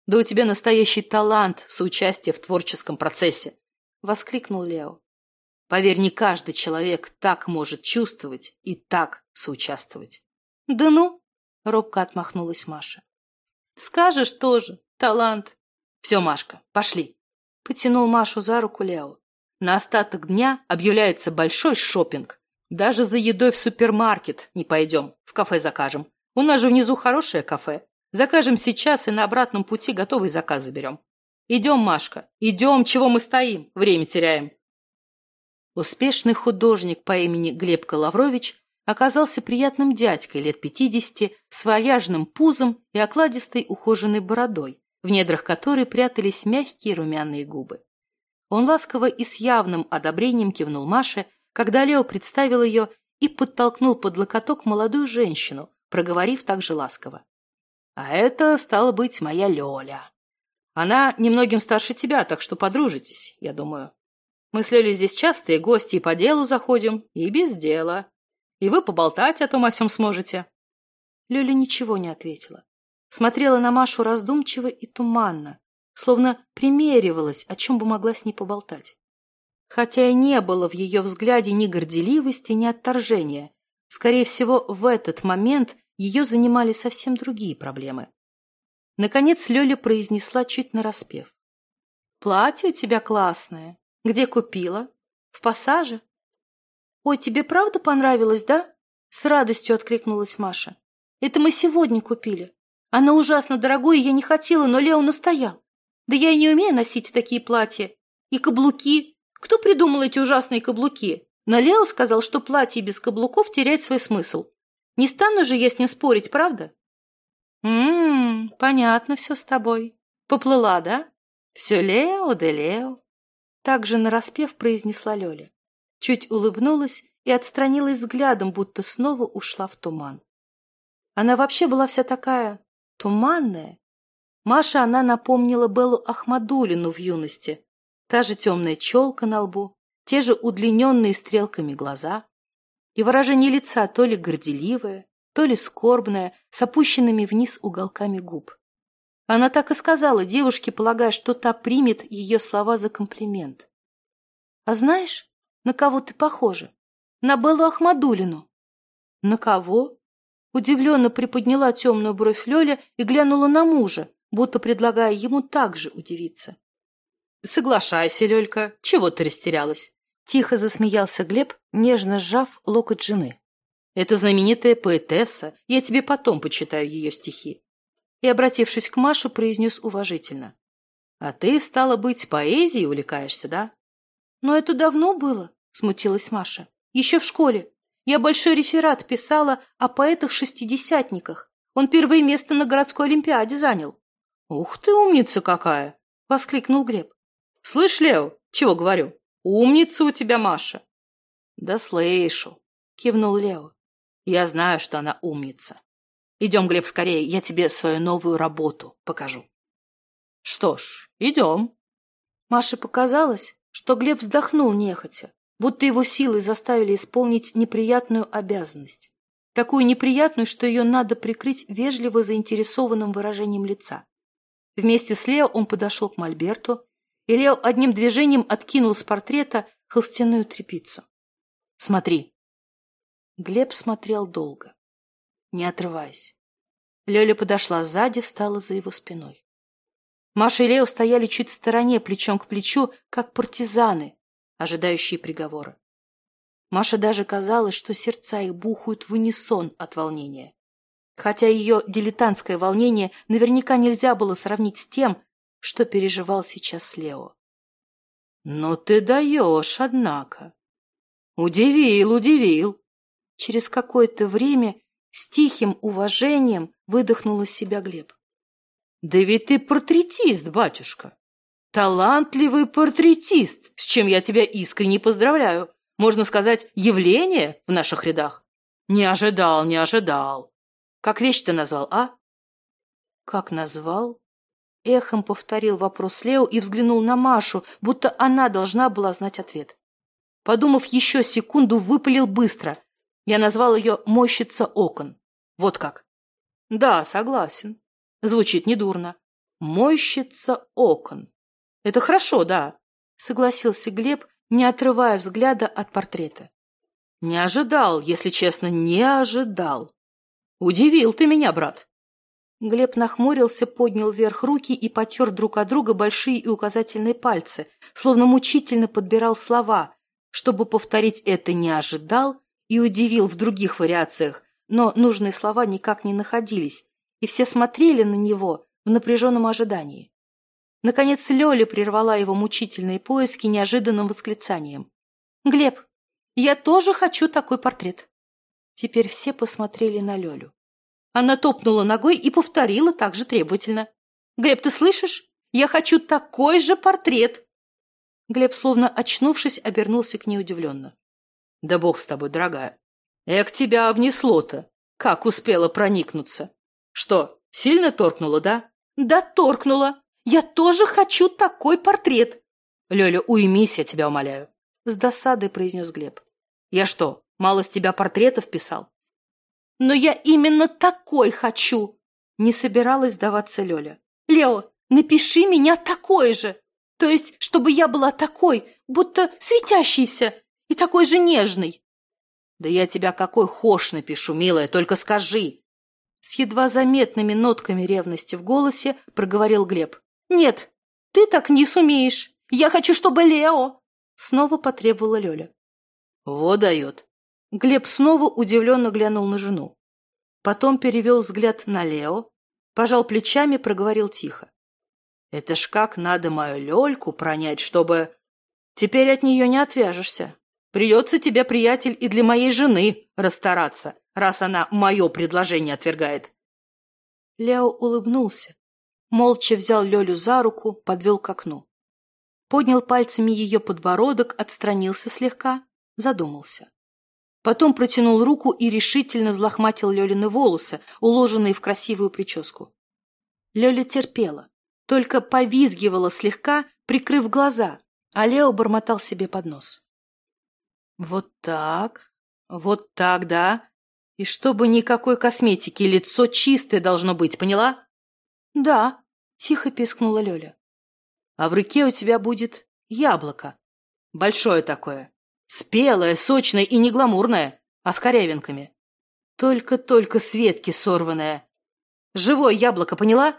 B: Да у тебя настоящий талант соучастия в творческом процессе! Воскликнул Лео. Поверь, не каждый человек так может чувствовать и так соучаствовать.
A: Да ну, робко отмахнулась Маша. Скажешь тоже, талант.
B: Все, Машка, пошли.
A: Потянул Машу за руку Лео.
B: На остаток дня объявляется большой шопинг. Даже за едой в супермаркет не пойдем, в кафе закажем. У нас же внизу хорошее кафе. Закажем сейчас и на обратном пути готовый заказ заберем. Идем, Машка, идем, чего мы стоим, время теряем. Успешный художник по имени Глеб Коловрович оказался приятным дядькой лет пятидесяти с вальяжным пузом и окладистой ухоженной бородой, в недрах которой прятались мягкие румяные губы. Он ласково и с явным одобрением кивнул Маше, когда Лео представил ее и подтолкнул под локоток молодую женщину, проговорив также ласково. «А это, стало быть, моя Лёля. Она немногим старше тебя, так что подружитесь, я думаю. Мы с Лёлей здесь частые гости и по делу заходим, и без дела. И вы поболтать о том о сём сможете».
A: Лёля ничего не ответила. Смотрела на Машу раздумчиво и туманно, словно примеривалась, о чем бы могла с ней поболтать хотя и не было в ее взгляде ни горделивости, ни отторжения. Скорее всего, в этот момент ее занимали совсем другие проблемы. Наконец Лёля произнесла чуть нараспев. «Платье у тебя классное. Где купила? В пассаже?» «Ой, тебе правда понравилось, да?» С радостью откликнулась Маша. «Это мы сегодня купили. Оно ужасно дорогое, я не хотела, но Лео настоял. Да я и не умею носить такие платья. И каблуки, кто придумал эти ужасные каблуки? Но Лео сказал, что платье без каблуков теряет свой смысл. Не стану же я с ним спорить, правда? Ммм, понятно все с тобой. Поплыла, да? Все Лео да Лео. Так же нараспев произнесла Лёля. Чуть улыбнулась и отстранилась взглядом, будто снова ушла в туман. Она вообще была вся такая туманная. Маша она напомнила Беллу Ахмадулину в юности, Та же темная челка на лбу, те же удлиненные стрелками глаза и выражение лица то ли горделивое, то ли скорбная, с опущенными вниз уголками губ. Она так и сказала девушке, полагая, что та примет ее слова за комплимент. «А знаешь, на кого ты похожа? На Беллу Ахмадулину». «На кого?» Удивленно приподняла темную бровь Лёля и глянула на мужа, будто предлагая ему также удивиться.
B: «Соглашайся, Лёлька, чего ты растерялась?»
A: Тихо засмеялся Глеб, нежно сжав локоть жены.
B: «Это знаменитая поэтесса, я тебе потом почитаю ее стихи».
A: И, обратившись к Маше, произнес уважительно.
B: «А ты, стала быть, поэзией увлекаешься, да?»
A: «Но это давно было», — смутилась Маша. «Еще в школе. Я большой реферат писала о поэтах-шестидесятниках. Он первое место на городской олимпиаде занял».
B: «Ух ты, умница какая!» — воскликнул Глеб. Слышь, Лео, чего говорю? Умница у тебя Маша.
A: Да слышу, кивнул Лео.
B: Я знаю, что она умница. Идем, Глеб, скорее, я тебе свою новую работу покажу. Что ж, идем.
A: Маше показалось, что Глеб вздохнул нехотя, будто его силой заставили исполнить неприятную обязанность. Такую неприятную, что ее надо прикрыть вежливо заинтересованным выражением лица. Вместе с Лео он подошел к Мольберту и Лео одним движением откинул с портрета холстяную тряпицу. «Смотри». Глеб смотрел долго, не отрываясь. Лёля подошла сзади, встала за его спиной. Маша и Лео стояли чуть в стороне, плечом к плечу, как партизаны, ожидающие приговора. Маше даже казалось, что сердца их бухают в унисон от волнения. Хотя ее дилетантское волнение наверняка нельзя было сравнить с тем, что переживал сейчас Лео.
B: «Но ты даешь, однако!» «Удивил, удивил!»
A: Через какое-то время с тихим уважением выдохнул из себя Глеб.
B: «Да ведь ты портретист, батюшка! Талантливый портретист, с чем я тебя искренне поздравляю. Можно сказать, явление в наших рядах. Не ожидал, не ожидал. Как вещь ты назвал, а?»
A: «Как назвал?» Эхом повторил вопрос Лео и взглянул на Машу, будто она должна была знать ответ. Подумав еще секунду, выпалил быстро. Я назвал ее «мойщица окон». Вот как.
B: Да, согласен. Звучит недурно.
A: «Мойщица окон».
B: Это хорошо, да,
A: согласился Глеб, не отрывая взгляда от портрета.
B: Не ожидал, если честно, не ожидал. Удивил ты меня, брат.
A: Глеб нахмурился, поднял вверх руки и потер друг от друга большие и указательные пальцы, словно мучительно подбирал слова, чтобы повторить это не ожидал и удивил в других вариациях, но нужные слова никак не находились, и все смотрели на него в напряженном ожидании. Наконец Лёля прервала его мучительные поиски неожиданным восклицанием. «Глеб, я тоже хочу такой портрет!» Теперь все посмотрели на Лёлю. Она топнула ногой и повторила так же требовательно. «Глеб, ты слышишь? Я хочу такой же портрет!» Глеб, словно очнувшись, обернулся к ней удивленно.
B: «Да бог с тобой, дорогая! Эк, тебя обнесло-то! Как успела проникнуться! Что, сильно торкнула, да?»
A: «Да торкнула! Я тоже хочу такой портрет!»
B: «Лёля, уймись, я тебя умоляю!»
A: С досадой произнес Глеб.
B: «Я что, мало с тебя портретов писал?
A: Но я именно такой хочу!» Не собиралась сдаваться Лёля. «Лео, напиши меня такой же! То есть, чтобы я была такой, будто светящейся и такой же нежной!»
B: «Да я тебя какой хошь напишу, милая, только скажи!»
A: С едва заметными нотками ревности в голосе проговорил Глеб. «Нет, ты так не сумеешь! Я хочу, чтобы Лео!» Снова потребовала Лёля.
B: «Вот дает!»
A: Глеб снова удивленно глянул на жену. Потом перевел взгляд на Лео, пожал плечами, проговорил тихо.
B: «Это ж как надо мою Лёльку пронять, чтобы... Теперь от нее не отвяжешься. Придется тебе, приятель, и для моей жены расстараться, раз она мое предложение отвергает».
A: Лео улыбнулся, молча взял Лёлю за руку, подвел к окну. Поднял пальцами ее подбородок, отстранился слегка, задумался. Потом протянул руку и решительно взлохматил Лёлины волосы, уложенные в красивую прическу. Лёля терпела, только повизгивала слегка, прикрыв глаза, а Лео бормотал себе под нос.
B: «Вот так, вот так, да? И чтобы никакой косметики, лицо чистое должно быть, поняла?
A: Да, тихо пискнула Лёля.
B: А в руке у тебя будет яблоко. Большое такое. Спелое, сочное и не гламурное, а с корявинками. Только-только с ветки сорванное. Живое яблоко, поняла?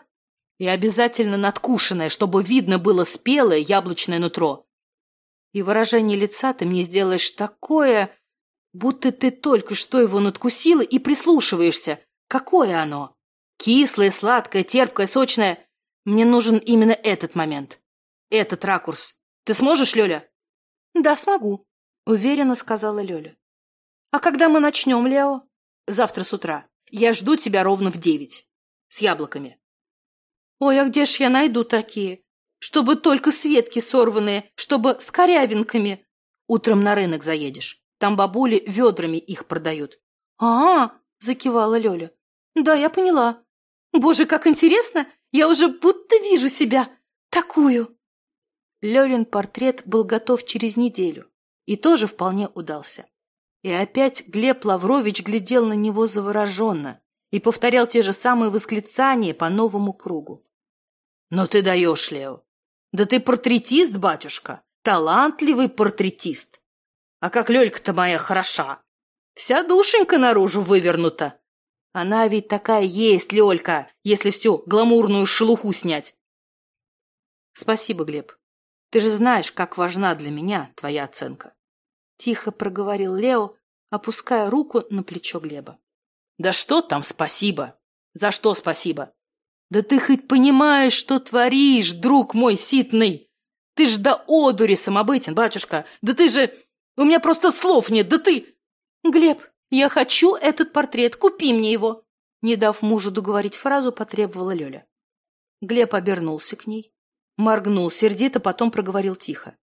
B: И обязательно надкушенное, чтобы видно было спелое яблочное нутро. И выражение лица ты мне сделаешь такое, будто ты только что его надкусила и прислушиваешься. Какое оно? Кислое, сладкое, терпкое, сочное. Мне нужен именно этот момент. Этот ракурс. Ты сможешь, Лёля?
A: Да, смогу, уверенно сказала Лёля. А когда мы начнем, Лео?
B: Завтра с утра. Я жду тебя ровно в девять. С яблоками.
A: Ой, а где ж я найду такие? Чтобы только с ветки сорванные, чтобы с корявинками.
B: Утром на рынок заедешь. Там бабули ведрами их продают.
A: А, -а, -а закивала Лёля. Да, я поняла. Боже, как интересно! Я уже будто вижу себя. Такую.
B: Лёлин портрет был готов через неделю и тоже вполне удался. И опять Глеб Лаврович глядел на него завороженно и повторял те же самые восклицания по новому кругу. «Но ты даешь, Лео! Да ты портретист, батюшка! Талантливый портретист! А как Лёлька-то моя хороша! Вся душенька наружу вывернута! Она ведь такая есть, Лёлька, если всю гламурную шелуху снять!» «Спасибо, Глеб. Ты же знаешь, как важна для меня твоя оценка. Тихо проговорил Лео, опуская руку на плечо Глеба. Да что там спасибо? За что спасибо? Да ты хоть понимаешь, что творишь, друг мой ситный? Ты ж до одури самобытен, батюшка. Да ты же... У меня просто слов нет, да ты...
A: Глеб, я хочу этот портрет, купи мне его. Не дав мужу договорить фразу, потребовала Лёля.
B: Глеб обернулся к ней, Моргнул сердито, потом проговорил тихо.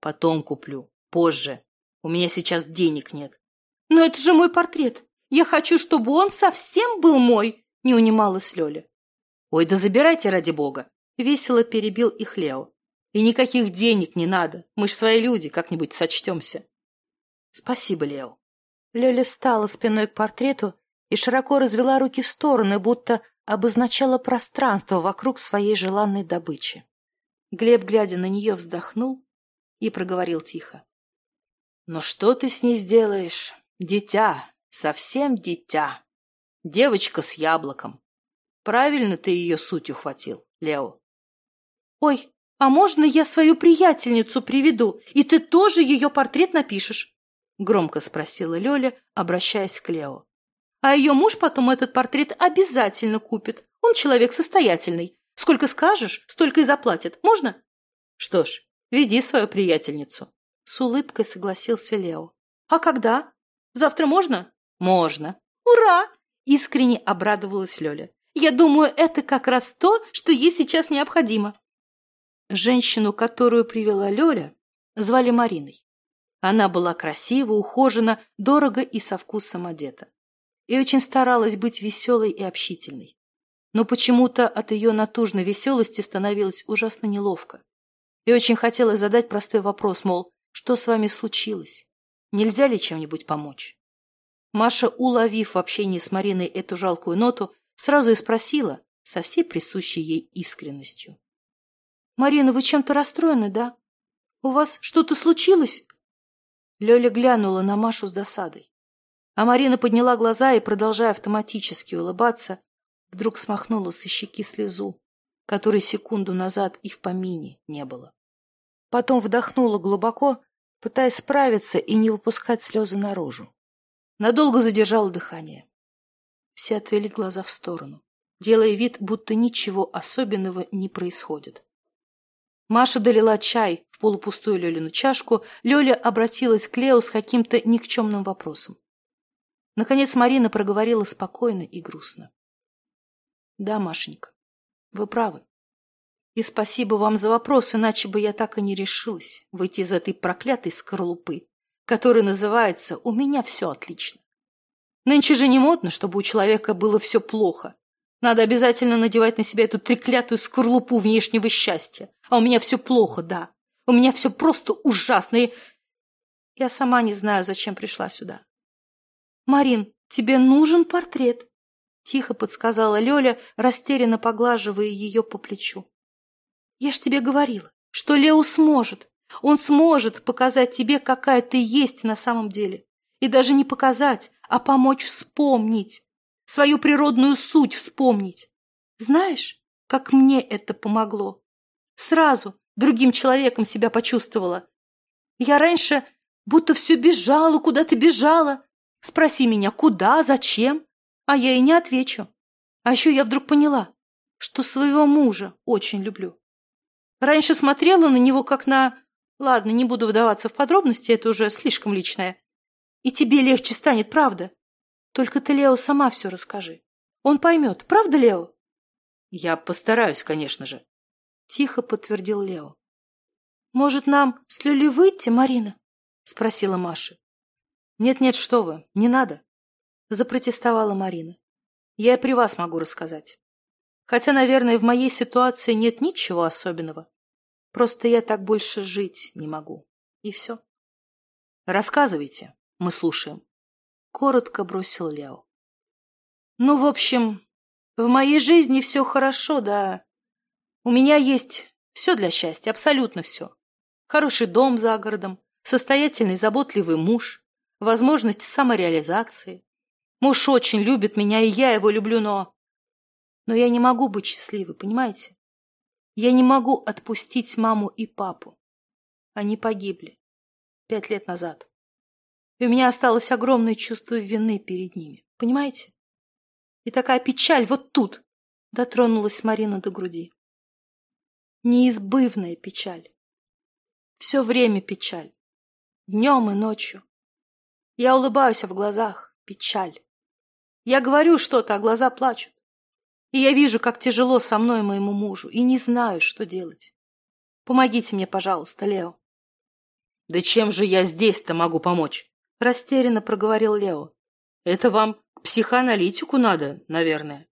B: Потом куплю. Позже. У меня сейчас денег нет.
A: Но это же мой портрет. Я хочу, чтобы он совсем был мой, не унималась Лёля.
B: Ой, да забирайте ради бога. Весело перебил их Лео. И никаких денег не надо. Мы ж свои люди, как-нибудь сочтемся. Спасибо, Лео.
A: Лёля встала спиной к портрету и широко развела руки в стороны, будто обозначала пространство вокруг своей желанной добычи. Глеб, глядя на нее, вздохнул и проговорил тихо.
B: «Ну что ты с ней сделаешь? Дитя, совсем дитя. Девочка с яблоком. Правильно ты ее суть ухватил, Лео?»
A: «Ой, а можно я свою приятельницу приведу, и ты тоже ее портрет напишешь?» Громко спросила Лёля, обращаясь к Лео. «А ее муж потом этот портрет обязательно купит. Он человек состоятельный. Сколько скажешь, столько и заплатят. Можно?
B: Что ж, веди свою приятельницу.
A: С улыбкой согласился Лео. А когда? Завтра можно?
B: Можно.
A: Ура! Искренне обрадовалась Лёля. Я думаю, это как раз то, что ей сейчас необходимо. Женщину, которую привела Лёля, звали Мариной. Она была красива, ухожена, дорого и со вкусом одета. И очень старалась быть веселой и общительной но почему-то от ее натужной веселости становилось ужасно неловко. И очень хотелось задать простой вопрос, мол, что с вами случилось? Нельзя ли чем-нибудь помочь? Маша, уловив в общении с Мариной эту жалкую ноту, сразу и спросила, со всей присущей ей искренностью. «Марина, вы чем-то расстроены, да? У вас что-то случилось?» Лёля глянула на Машу с досадой. А Марина подняла глаза и, продолжая автоматически улыбаться, вдруг смахнула со щеки слезу, которой секунду назад и в помине не было. Потом вдохнула глубоко, пытаясь справиться и не выпускать слезы наружу. Надолго задержала дыхание. Все отвели глаза в сторону, делая вид, будто ничего особенного не происходит. Маша долила чай в полупустую Лёлину чашку, Лёля обратилась к Лео с каким-то никчемным вопросом. Наконец Марина проговорила спокойно и грустно. Да, Машенька, вы правы. И спасибо вам за вопрос, иначе бы я так и не решилась выйти из этой проклятой скорлупы, которая называется «У меня все отлично». Нынче же не модно, чтобы у человека было все плохо. Надо обязательно надевать на себя эту треклятую скорлупу внешнего счастья. А у меня все плохо, да. У меня все просто ужасно, и... Я сама не знаю, зачем пришла сюда. Марин, тебе нужен портрет», — тихо подсказала Лёля, растерянно поглаживая ее по плечу. «Я ж тебе говорила, что Лео сможет. Он сможет показать тебе, какая ты есть на самом деле. И даже не показать, а помочь вспомнить. Свою природную суть вспомнить. Знаешь, как мне это помогло? Сразу другим человеком себя почувствовала. Я раньше будто все бежала, куда-то бежала. Спроси меня, куда, зачем? А я и не отвечу. А еще я вдруг поняла, что своего мужа очень люблю. Раньше смотрела на него как на... Ладно, не буду вдаваться в подробности, это уже слишком личное. И тебе легче станет, правда? Только ты, Лео, сама все расскажи. Он поймет, правда, Лео?
B: Я постараюсь, конечно же.
A: Тихо подтвердил Лео. Может, нам с Люли выйти, Марина? Спросила Маша.
B: Нет-нет, что вы, не надо. Запротестовала Марина. Я и при вас могу рассказать. Хотя, наверное, в моей ситуации нет ничего особенного. Просто я так больше жить не могу. И все. Рассказывайте, мы слушаем. Коротко бросил Лео.
A: Ну, в общем, в моей жизни все хорошо, да. У меня есть все для счастья, абсолютно все. Хороший дом за городом, состоятельный, заботливый муж, возможность самореализации. Муж очень любит меня, и я его люблю, но... Но я не могу быть счастливой, понимаете? Я не могу отпустить маму и папу. Они погибли пять лет назад. И у меня осталось огромное чувство вины перед ними, понимаете? И такая печаль вот тут дотронулась Марина до груди. Неизбывная печаль. Все время печаль. Днем и ночью. Я улыбаюсь, а в глазах печаль. Я говорю что-то, а глаза плачут. И я вижу, как тяжело со мной моему мужу, и не знаю, что делать. Помогите мне, пожалуйста, Лео.
B: Да чем же я здесь-то могу помочь?
A: Растерянно проговорил Лео.
B: Это вам к психоаналитику надо, наверное.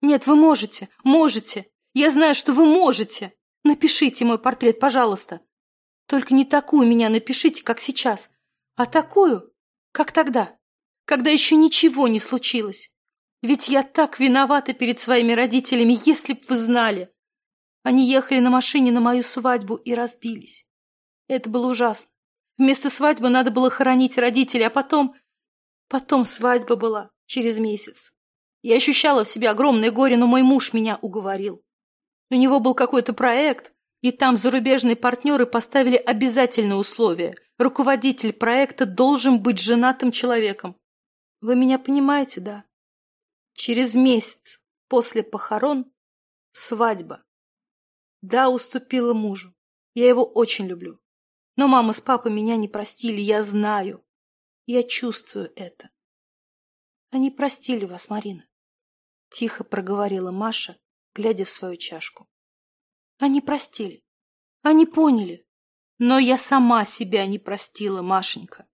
A: Нет, вы можете, можете. Я знаю, что вы можете. Напишите мой портрет, пожалуйста. Только не такую меня напишите, как сейчас, а такую, как тогда, когда еще ничего не случилось. Ведь я так виновата перед своими родителями, если б вы знали. Они ехали на машине на мою свадьбу и разбились. Это было ужасно. Вместо свадьбы надо было хоронить родителей, а потом... Потом свадьба была через месяц. Я ощущала в себе огромное горе, но мой муж меня уговорил. У него был какой-то проект, и там зарубежные партнеры поставили обязательное условие. Руководитель проекта должен быть женатым человеком. Вы меня понимаете, да? Через месяц после похорон свадьба. Да, уступила мужу. Я его очень люблю. Но мама с папой меня не простили, я знаю. Я чувствую это. Они простили вас, Марина. Тихо проговорила Маша, глядя в свою чашку. Они простили. Они поняли. Но я сама себя не простила, Машенька.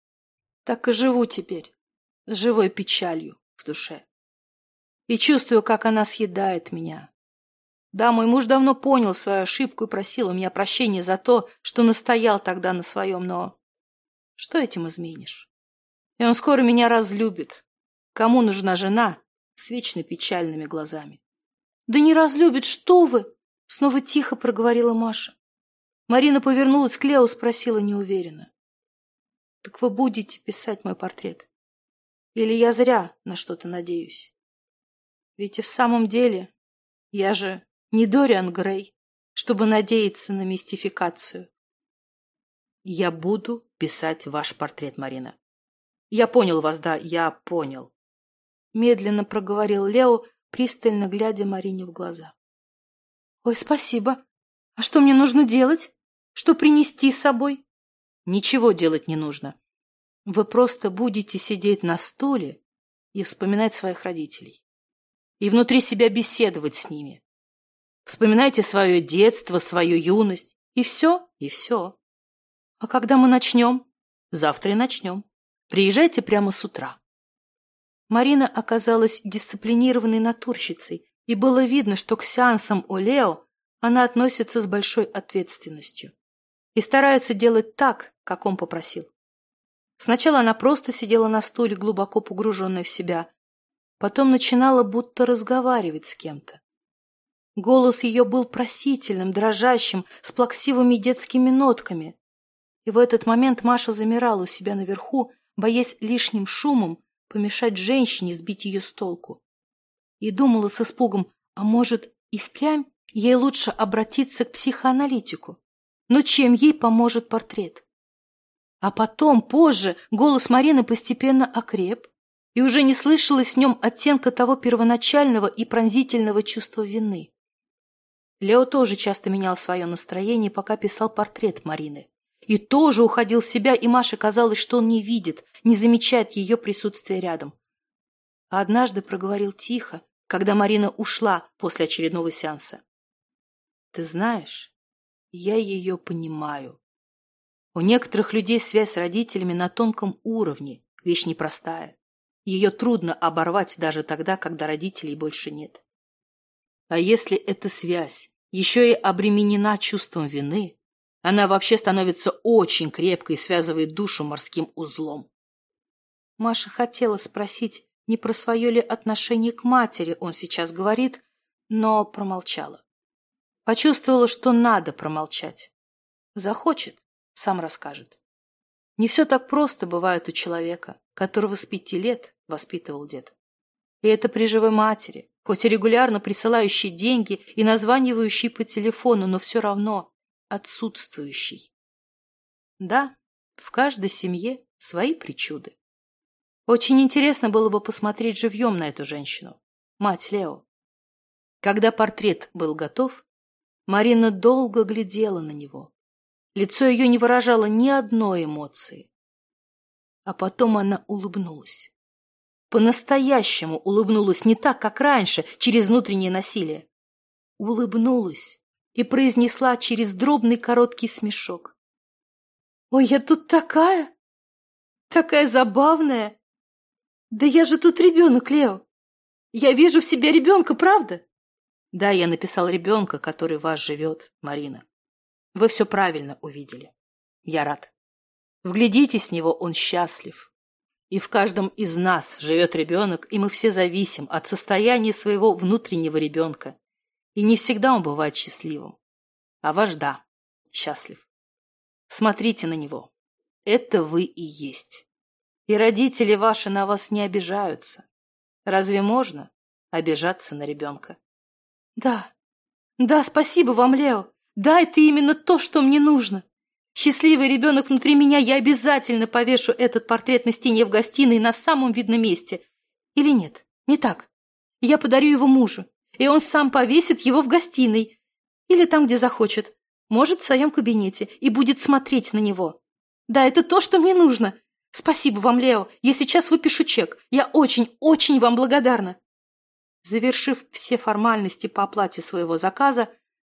A: Так и живу теперь, с живой печалью в душе и чувствую, как она съедает меня. Да, мой муж давно понял свою ошибку и просил у меня прощения за то, что настоял тогда на своем, но что этим изменишь? И он скоро меня разлюбит. Кому нужна жена с вечно печальными глазами? Да не разлюбит, что вы! Снова тихо проговорила Маша. Марина повернулась к Лео, спросила неуверенно. Так вы будете писать мой портрет? Или я зря на что-то надеюсь? Ведь и в самом деле я же не Дориан Грей, чтобы надеяться на мистификацию.
B: Я буду писать ваш портрет, Марина. Я понял вас, да, я понял.
A: Медленно проговорил Лео, пристально глядя Марине в глаза. Ой, спасибо. А что мне нужно делать? Что принести с собой?
B: Ничего делать не нужно. Вы просто будете сидеть на стуле и вспоминать своих родителей и внутри себя беседовать с ними. Вспоминайте свое детство, свою юность. И все, и все.
A: А когда мы начнем?
B: Завтра и начнем. Приезжайте прямо с утра.
A: Марина оказалась дисциплинированной натурщицей, и было видно, что к сеансам у Лео она относится с большой ответственностью и старается делать так, как он попросил. Сначала она просто сидела на стуле, глубоко погруженная в себя. Потом начинала будто разговаривать с кем-то. Голос ее был просительным, дрожащим, с плаксивыми детскими нотками. И в этот момент Маша замирала у себя наверху, боясь лишним шумом помешать женщине сбить ее с толку. И думала с испугом, а может и впрямь ей лучше обратиться к психоаналитику. Но чем ей поможет портрет? А потом, позже, голос Марины постепенно окреп, и уже не слышалось в нем оттенка того первоначального и пронзительного чувства вины. Лео тоже часто менял свое настроение, пока писал портрет Марины. И тоже уходил в себя, и Маше казалось, что он не видит, не замечает ее присутствия рядом. А однажды проговорил тихо, когда Марина ушла после очередного сеанса. «Ты знаешь, я ее понимаю. У некоторых людей связь с родителями на тонком уровне, вещь непростая. Ее трудно оборвать даже тогда, когда родителей больше нет. А если эта связь еще и обременена чувством вины, она вообще становится очень крепкой и связывает душу морским узлом. Маша хотела спросить, не про свое ли отношение к матери он сейчас говорит, но промолчала. Почувствовала, что надо промолчать. Захочет, сам расскажет. Не все так просто бывает у человека, которого с пяти лет воспитывал дед. И это при живой матери, хоть и регулярно присылающий деньги и названивающий по телефону, но все равно отсутствующий. Да, в каждой семье свои причуды. Очень интересно было бы посмотреть живьем на эту женщину, мать Лео. Когда портрет был готов, Марина долго глядела на него. Лицо ее не выражало ни одной эмоции. А потом она улыбнулась. По-настоящему улыбнулась не так, как раньше, через внутреннее насилие. Улыбнулась и произнесла через дробный короткий смешок. «Ой, я тут такая! Такая забавная! Да я же тут ребенок, Лео! Я вижу в себе ребенка, правда?» «Да, я написал ребенка, который в вас живет, Марина. Вы все правильно увидели. Я рад. Вглядитесь в него, он счастлив, и в каждом из нас живет ребенок, и мы все зависим от состояния своего внутреннего ребенка. И не всегда он бывает счастливым. А ваш да, счастлив. Смотрите на него. Это вы и есть. И родители ваши на вас не обижаются. Разве можно обижаться на ребенка? Да, да, спасибо вам, Лео. Да, это именно то, что мне нужно. Счастливый ребенок внутри меня, я обязательно повешу этот портрет на стене в гостиной на самом видном месте. Или нет, не так. Я подарю его мужу, и он сам повесит его в гостиной. Или там, где захочет. Может, в своем кабинете, и будет смотреть на него. Да, это то, что мне нужно. Спасибо вам, Лео. Я сейчас выпишу чек. Я очень, очень вам благодарна. Завершив все формальности по оплате своего заказа,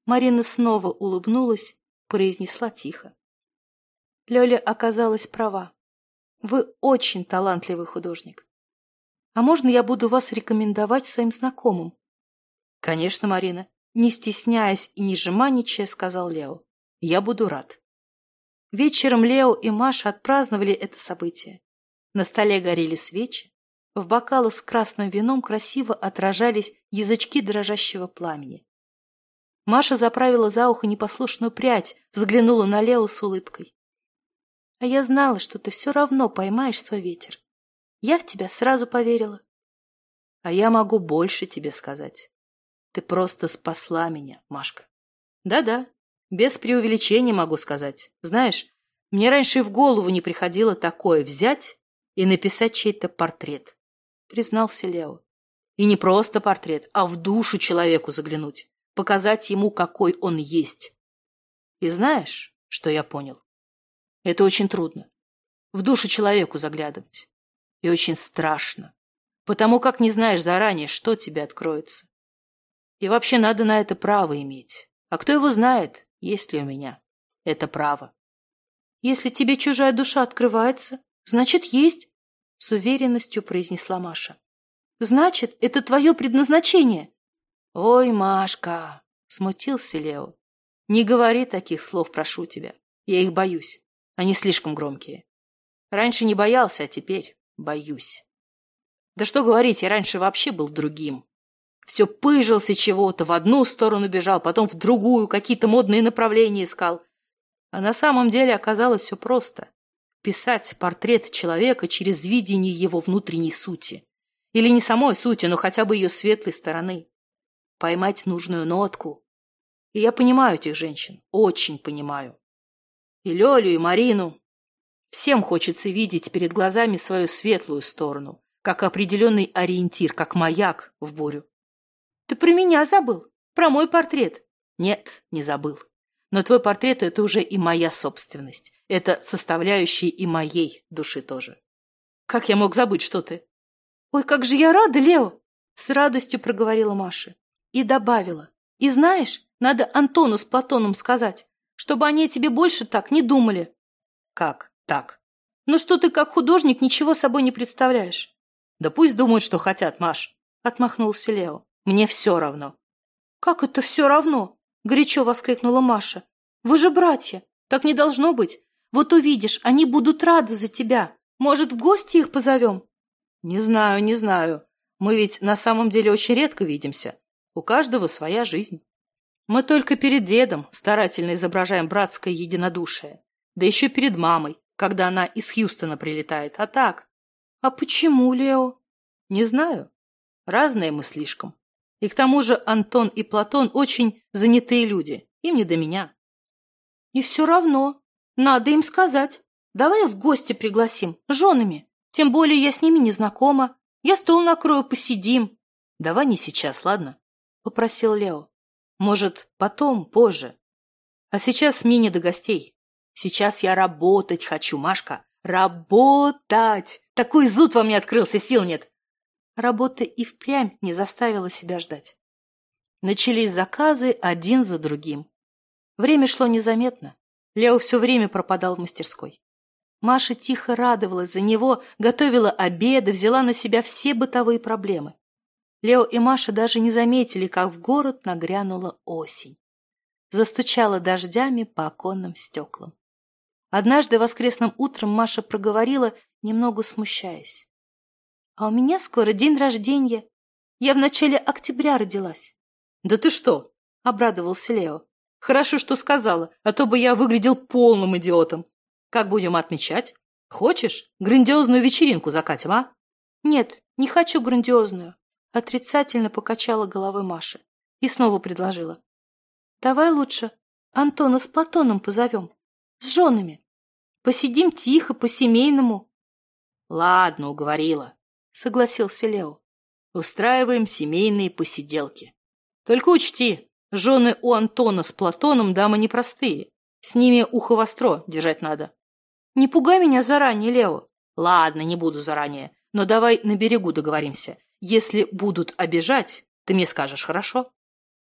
A: Марина снова улыбнулась, произнесла тихо. Лёля оказалась права. Вы очень талантливый художник. А можно я буду вас рекомендовать своим знакомым? Конечно, Марина. Не стесняясь и не жеманничая, сказал Лео. Я буду рад. Вечером Лео и Маша отпраздновали это событие. На столе горели свечи. В бокалах с красным вином красиво отражались язычки дрожащего пламени. Маша заправила за ухо непослушную прядь, взглянула на Лео с улыбкой. А я знала, что ты все равно поймаешь свой ветер. Я в тебя сразу поверила. А я могу больше тебе сказать. Ты просто спасла меня, Машка. Да-да, без преувеличения могу сказать. Знаешь, мне раньше и в голову не приходило такое взять и написать чей-то портрет, признался Лео. И не просто портрет, а в душу человеку заглянуть, показать ему, какой он есть. И знаешь, что я понял? Это очень трудно. В душу человеку заглядывать. И очень страшно. Потому как не знаешь заранее, что тебе откроется. И вообще надо на это право иметь. А кто его знает, есть ли у меня это право. Если тебе чужая душа открывается, значит, есть, с уверенностью произнесла Маша. Значит, это твое предназначение. Ой, Машка, смутился Лео. Не говори таких слов, прошу тебя. Я их боюсь. Они слишком громкие.
B: Раньше не боялся, а теперь боюсь. Да что говорить, я раньше вообще был другим. Все пыжился чего-то, в одну сторону бежал, потом в другую, какие-то модные направления искал. А на самом деле оказалось все просто. Писать портрет человека через видение его внутренней сути. Или не самой сути, но хотя бы ее светлой стороны. Поймать нужную нотку. И я понимаю этих женщин, очень понимаю. И Лёлю, и Марину. Всем хочется видеть перед глазами свою светлую сторону, как определенный ориентир, как маяк в бурю.
A: Ты про меня забыл? Про мой портрет?
B: Нет, не забыл. Но твой портрет – это уже и моя собственность. Это составляющая и моей души тоже. Как я мог забыть, что ты?
A: Ой, как же я рада, Лео! С радостью проговорила Маша. И добавила. И знаешь, надо Антону с Платоном сказать, чтобы они о тебе больше так не думали.
B: Как так?
A: Ну что ты как художник ничего собой не представляешь.
B: Да пусть думают, что хотят, Маш. Отмахнулся Лео. Мне все равно.
A: Как это все равно? Горячо воскликнула Маша. Вы же братья. Так не должно быть. Вот увидишь, они будут рады за тебя. Может, в гости их позовем?
B: Не знаю, не знаю. Мы ведь на самом деле очень редко видимся. У каждого своя жизнь. Мы только перед дедом старательно изображаем братское единодушие. Да еще перед мамой, когда она из Хьюстона прилетает. А так?
A: А почему, Лео?
B: Не знаю. Разные мы слишком. И к тому же Антон и Платон очень занятые люди. Им не до меня.
A: И все равно. Надо им сказать. Давай в гости пригласим, женами. Тем более я с ними не знакома. Я стол накрою, посидим.
B: Давай не сейчас, ладно? Попросил Лео. Может, потом, позже. А сейчас не до гостей. Сейчас я работать хочу, Машка. Работать! Такой зуд во мне открылся, сил нет.
A: Работа и впрямь не заставила себя ждать.
B: Начались заказы один за другим. Время шло незаметно. Лео все время пропадал в мастерской. Маша тихо радовалась за него, готовила обеды, взяла на себя все бытовые проблемы. Лео и Маша даже не заметили, как в город нагрянула осень. Застучала дождями по оконным стеклам. Однажды воскресным утром Маша проговорила, немного смущаясь.
A: А у меня скоро день рождения. Я в начале октября родилась.
B: Да ты что? Обрадовался Лео. Хорошо, что сказала, а то бы я выглядел полным идиотом. Как будем отмечать? Хочешь, грандиозную вечеринку закатим, а?
A: Нет, не хочу грандиозную. Отрицательно покачала головой Маша и снова предложила. Давай лучше Антона с Платоном позовем. С женами. Посидим тихо, по-семейному.
B: Ладно, уговорила. — согласился Лео. «Устраиваем семейные посиделки. Только учти, жены у Антона с Платоном дамы непростые. С ними ухо востро держать надо».
A: «Не пугай меня заранее, Лео».
B: «Ладно, не буду заранее, но давай на берегу договоримся. Если будут обижать, ты мне скажешь, хорошо?»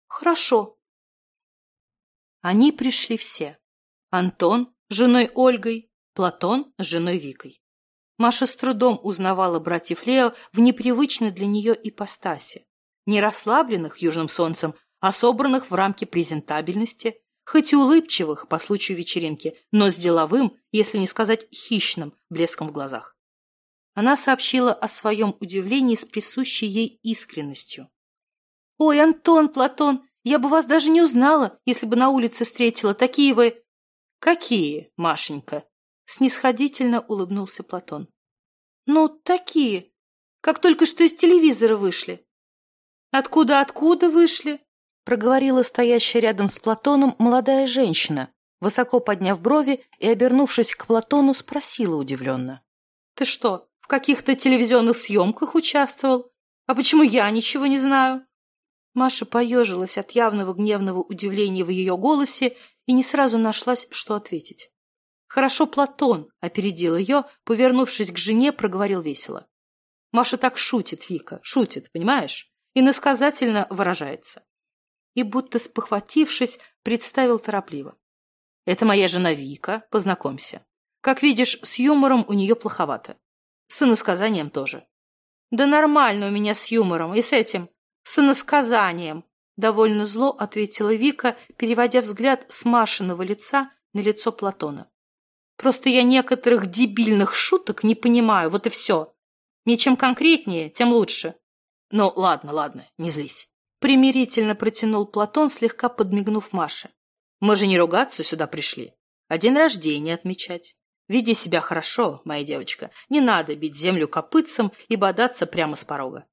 A: «Хорошо».
B: Они пришли все. Антон с женой Ольгой, Платон с женой Викой. Маша с трудом узнавала братьев Лео в непривычной для нее ипостаси. Не расслабленных южным солнцем, а собранных в рамки презентабельности, хоть и улыбчивых по случаю вечеринки, но с деловым, если не сказать хищным, блеском в глазах. Она сообщила о своем удивлении с присущей ей искренностью.
A: «Ой, Антон, Платон, я бы вас даже не узнала, если бы на улице встретила. Такие вы...»
B: «Какие, Машенька?» Снисходительно улыбнулся Платон.
A: «Ну, такие, как только что из телевизора вышли».
B: «Откуда-откуда вышли?» проговорила стоящая рядом с Платоном молодая женщина, высоко подняв брови и, обернувшись к Платону, спросила удивленно. «Ты что, в каких-то телевизионных съемках участвовал? А почему я ничего не знаю?»
A: Маша поежилась от явного гневного удивления в ее голосе и не сразу нашлась, что ответить.
B: Хорошо Платон опередил ее, повернувшись к жене, проговорил весело. Маша так шутит, Вика, шутит, понимаешь? И насказательно выражается. И будто спохватившись, представил торопливо. Это моя жена Вика, познакомься. Как видишь, с юмором у нее плоховато. С иносказанием тоже.
A: Да нормально у меня с юмором и с этим, с иносказанием. Довольно зло ответила Вика, переводя взгляд с Машиного лица на лицо Платона. Просто я некоторых дебильных шуток не понимаю, вот и все. Мне чем конкретнее, тем лучше.
B: Ну, ладно, ладно, не злись.
A: Примирительно протянул Платон, слегка подмигнув Маше.
B: Мы же не ругаться сюда пришли, а день рождения отмечать. Веди себя хорошо, моя девочка. Не надо бить землю копытцем и бодаться прямо с порога.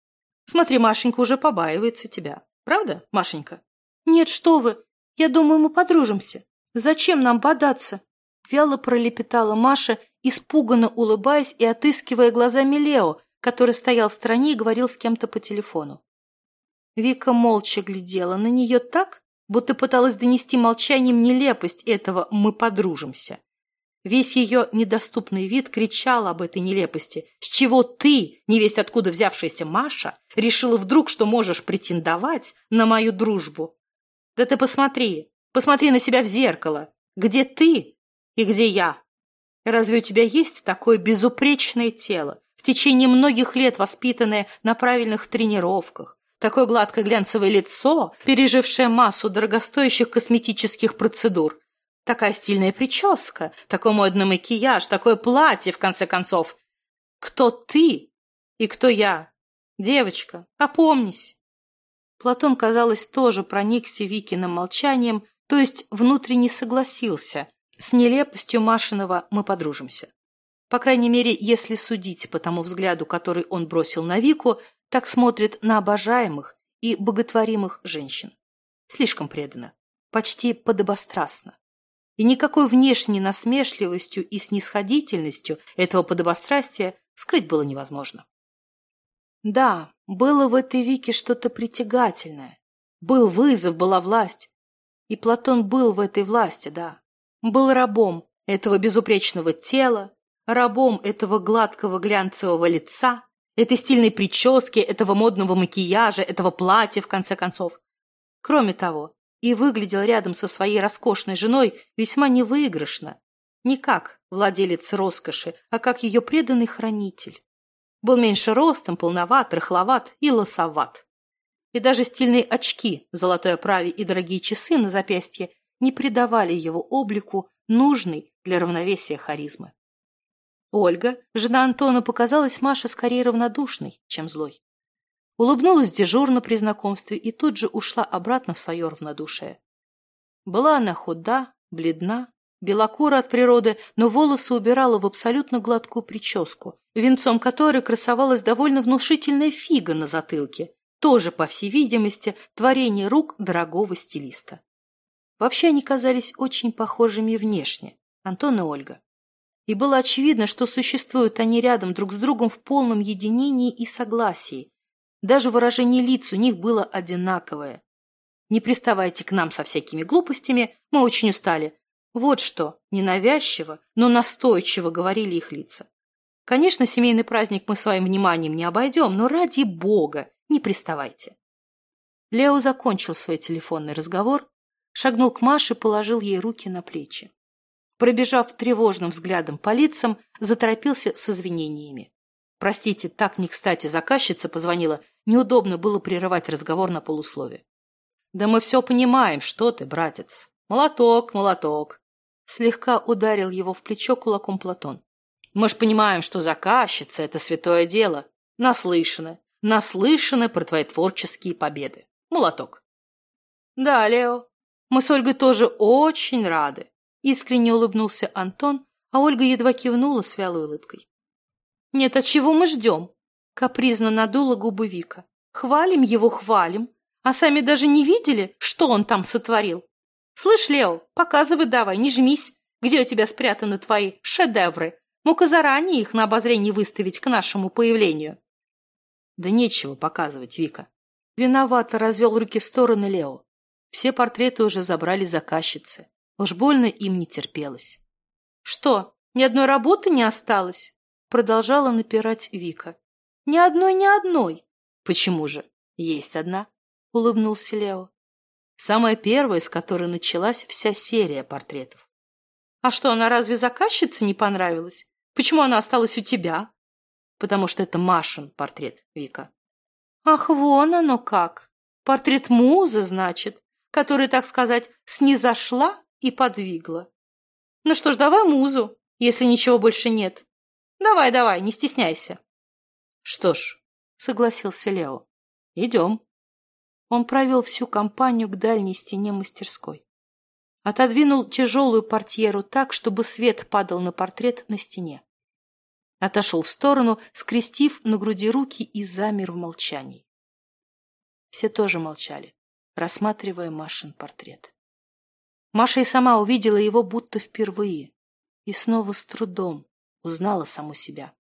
B: Смотри, Машенька уже побаивается тебя. Правда, Машенька?
A: Нет, что вы. Я думаю, мы подружимся. Зачем нам бодаться? Вяло пролепетала Маша, испуганно улыбаясь и отыскивая глазами Лео, который стоял в стороне и говорил с кем-то по телефону. Вика молча глядела на нее так, будто пыталась донести молчанием нелепость этого «мы подружимся». Весь ее недоступный вид кричал об этой нелепости. С чего ты, не весь откуда взявшаяся Маша, решила вдруг, что можешь претендовать на мою дружбу? Да ты посмотри, посмотри на себя в зеркало. Где ты и где я? Разве у тебя есть такое безупречное тело, в течение многих лет воспитанное на правильных тренировках, такое гладкое глянцевое лицо, пережившее массу дорогостоящих косметических процедур, Такая стильная прическа, такой модный макияж, такое платье, в конце концов. Кто ты и кто я? Девочка, опомнись. Платон, казалось, тоже проникся Викиным молчанием, то есть внутренне согласился. С нелепостью Машиного мы подружимся. По крайней мере, если судить по тому взгляду, который он бросил на Вику, так смотрит на обожаемых и боготворимых женщин. Слишком преданно, почти подобострастно и никакой внешней насмешливостью и снисходительностью этого подобострастия скрыть было невозможно. Да, было в этой Вике что-то притягательное. Был вызов, была власть. И Платон был в этой власти, да. Был рабом этого безупречного тела, рабом этого гладкого глянцевого лица, этой стильной прически, этого модного макияжа, этого платья, в конце концов. Кроме того, и выглядел рядом со своей роскошной женой весьма невыигрышно. Не как владелец роскоши, а как ее преданный хранитель. Был меньше ростом, полноват, рыхловат и лосоват. И даже стильные очки в золотой оправе и дорогие часы на запястье не придавали его облику нужной для равновесия харизмы. Ольга, жена Антона, показалась Маше скорее равнодушной, чем злой улыбнулась дежурно при знакомстве и тут же ушла обратно в свое равнодушие. Была она худа, бледна, белокура от природы, но волосы убирала в абсолютно гладкую прическу, венцом которой красовалась довольно внушительная фига на затылке, тоже, по всей видимости, творение рук дорогого стилиста. Вообще они казались очень похожими внешне, Антон и Ольга. И было очевидно, что существуют они рядом друг с другом в полном единении и согласии, даже выражение лиц у них было одинаковое. Не приставайте к нам со всякими глупостями, мы очень устали. Вот что, ненавязчиво, но настойчиво говорили их лица. Конечно, семейный праздник мы своим вниманием не обойдем, но ради бога, не приставайте. Лео закончил свой телефонный разговор, шагнул к Маше, положил ей руки на плечи. Пробежав тревожным взглядом по лицам, заторопился с извинениями. Простите, так не кстати заказчица позвонила, неудобно было прерывать разговор на полуслове. Да мы все понимаем, что ты, братец. Молоток, молоток. Слегка ударил его в плечо кулаком Платон. Мы ж понимаем, что заказчица — это святое дело. Наслышаны, наслышаны про твои творческие победы. Молоток. Да, Лео, мы с Ольгой тоже очень рады. Искренне улыбнулся Антон, а Ольга едва кивнула с вялой улыбкой. «Нет, а чего мы ждем?» Капризно надула губы Вика. «Хвалим его, хвалим. А сами даже не видели, что он там сотворил. Слышь, Лео, показывай давай, не жмись. Где у тебя спрятаны твои шедевры? Мог и заранее их на обозрение выставить к нашему появлению». «Да нечего показывать, Вика». Виновато развел руки в стороны Лео. Все портреты уже забрали заказчицы. Уж больно им не терпелось. «Что, ни одной работы не осталось?» Продолжала напирать Вика. «Ни одной, ни одной!» «Почему же? Есть одна», — улыбнулся Лео. «Самая первая, с которой началась вся серия портретов». «А что, она разве заказчице не понравилась? Почему она осталась у тебя?» «Потому что это Машин портрет, Вика». «Ах, вон оно как! Портрет музы, значит, которая, так сказать, снизошла и подвигла. Ну что ж, давай музу,
B: если ничего больше нет. Давай, давай, не стесняйся.
A: Что ж, согласился Лео. Идем. Он провел всю компанию к дальней стене мастерской. Отодвинул тяжелую портьеру так, чтобы свет падал на портрет на стене. Отошел в сторону, скрестив на груди руки и замер в молчании. Все тоже молчали, рассматривая Машин портрет. Маша и сама увидела его будто впервые и снова с трудом узнала саму себя.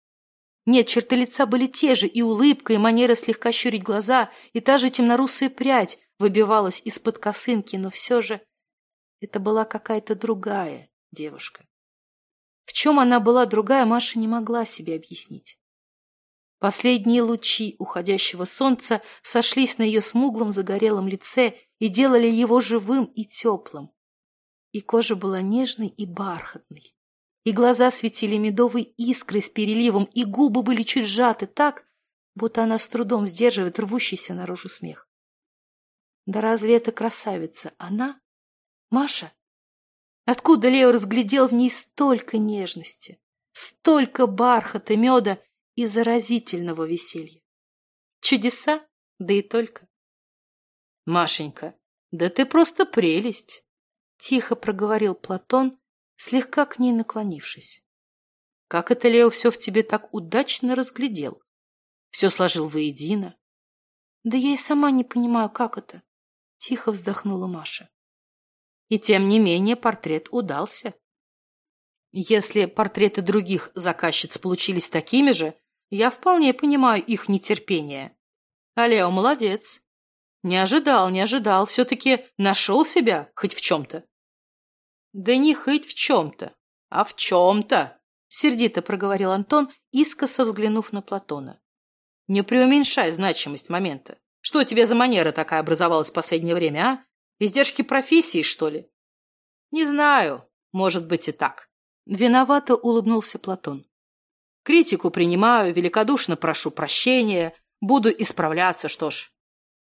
A: Нет, черты лица были те же, и улыбка, и манера слегка щурить глаза, и та же темнорусая прядь выбивалась из-под косынки, но все же это была какая-то другая девушка. В чем она была другая, Маша не могла себе объяснить. Последние лучи уходящего солнца сошлись на ее смуглом загорелом лице и делали его живым и теплым. И кожа была нежной и бархатной, и глаза светили медовой искрой с переливом, и губы были чуть сжаты так, будто она с трудом сдерживает рвущийся наружу смех. Да разве это красавица? Она? Маша? Откуда Лео разглядел в ней столько нежности, столько бархата, меда и заразительного веселья? Чудеса? Да и только. Машенька, да ты просто прелесть! Тихо проговорил Платон, слегка к ней наклонившись. Как это Лео все в тебе так удачно разглядел? Все сложил воедино. Да я и сама не понимаю, как это. Тихо вздохнула Маша. И тем не менее портрет удался. Если портреты других заказчиц получились такими же, я вполне понимаю их нетерпение. А Лео молодец. Не ожидал, не ожидал, все-таки нашел себя хоть в чем-то. Да не хоть в чем-то, а в чем-то, сердито проговорил Антон, искоса взглянув на Платона. Не преуменьшай значимость момента. Что у тебя за манера такая образовалась в последнее время, а? Издержки профессии, что ли? Не знаю, может быть и так. Виновато улыбнулся Платон. Критику принимаю, великодушно прошу прощения, буду исправляться, что ж.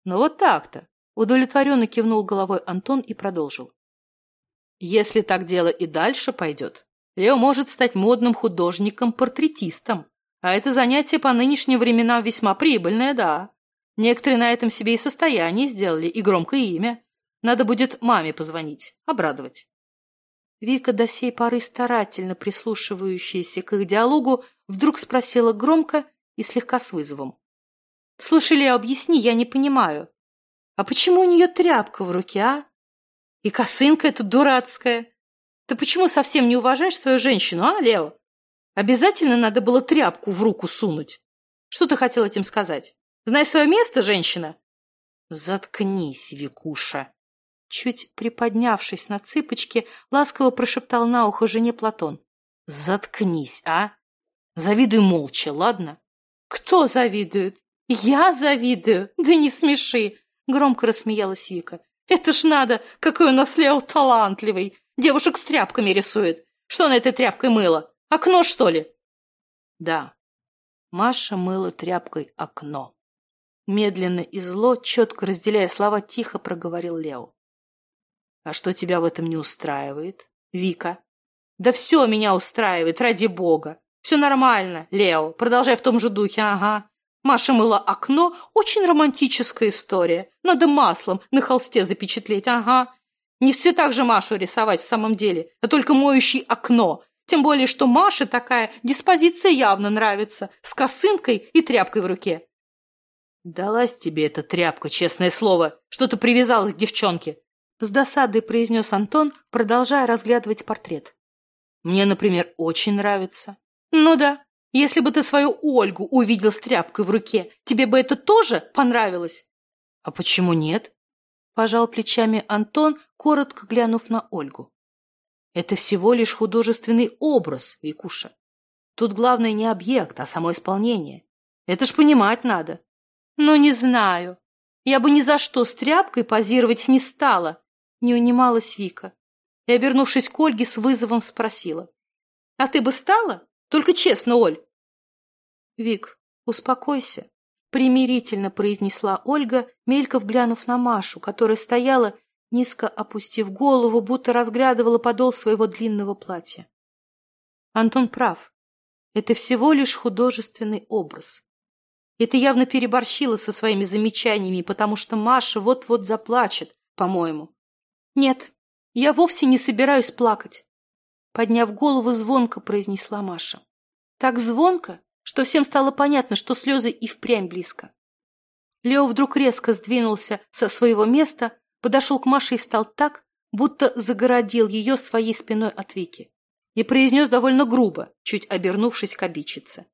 A: Ну вот так-то. Удовлетворенно кивнул головой Антон и продолжил. Если так дело и дальше пойдет, Лео может стать модным художником-портретистом. А это занятие по нынешним временам весьма прибыльное, да. Некоторые на этом себе и состояние сделали, и громкое имя. Надо будет маме позвонить, обрадовать. Вика, до сей поры старательно прислушивающаяся к их диалогу, вдруг спросила громко и слегка с вызовом. «Слушай, Лео, объясни, я не понимаю. А почему у нее тряпка в руке, а? И косынка эта дурацкая. Ты почему совсем не уважаешь свою женщину, а, Лео? Обязательно надо было тряпку в руку сунуть. Что ты хотел этим сказать? Знай свое место, женщина. Заткнись, Викуша. Чуть приподнявшись на цыпочки, ласково прошептал на ухо жене Платон. Заткнись, а? Завидуй молча, ладно? Кто завидует? Я завидую? Да не смеши! Громко рассмеялась Вика. Это ж надо, какой у нас Лео талантливый. Девушек с тряпками рисует. Что на этой тряпкой мыло? Окно, что ли? Да, Маша мыла тряпкой окно. Медленно и зло, четко разделяя слова, тихо проговорил Лео. А что тебя в этом не устраивает, Вика? Да все меня устраивает, ради бога. Все нормально, Лео, продолжай в том же духе, ага. Маша мыла окно. Очень романтическая история. Надо маслом на холсте запечатлеть, ага. Не в цветах же Машу рисовать в самом деле, а только моющий окно. Тем более, что Маше такая диспозиция явно нравится, с косынкой и тряпкой в руке. «Далась тебе эта тряпка, честное слово, что ты привязалась к девчонке!» С досадой произнес Антон, продолжая разглядывать портрет. «Мне, например, очень нравится». «Ну да, если бы ты свою Ольгу увидел с тряпкой в руке, тебе бы это тоже понравилось? А почему нет? Пожал плечами Антон, коротко глянув на Ольгу. Это всего лишь художественный образ, Викуша. Тут главное не объект, а само исполнение. Это ж понимать надо. Но не знаю. Я бы ни за что с тряпкой позировать не стала, не унималась Вика. И, обернувшись к Ольге, с вызовом спросила. А ты бы стала? Только честно, Оль. Вик, успокойся, примирительно произнесла Ольга, мелько вглянув на Машу, которая стояла, низко опустив голову, будто разглядывала подол своего длинного платья. Антон прав. Это всего лишь художественный образ. И ты явно переборщила со своими замечаниями, потому что Маша вот-вот заплачет, по-моему. Нет, я вовсе не собираюсь плакать. Подняв голову, звонко произнесла Маша. Так звонко, что всем стало понятно, что слезы и впрямь близко. Лео вдруг резко сдвинулся со своего места, подошел к Маше и встал так, будто загородил ее своей спиной от Вики, и произнес довольно грубо, чуть обернувшись к обидчице.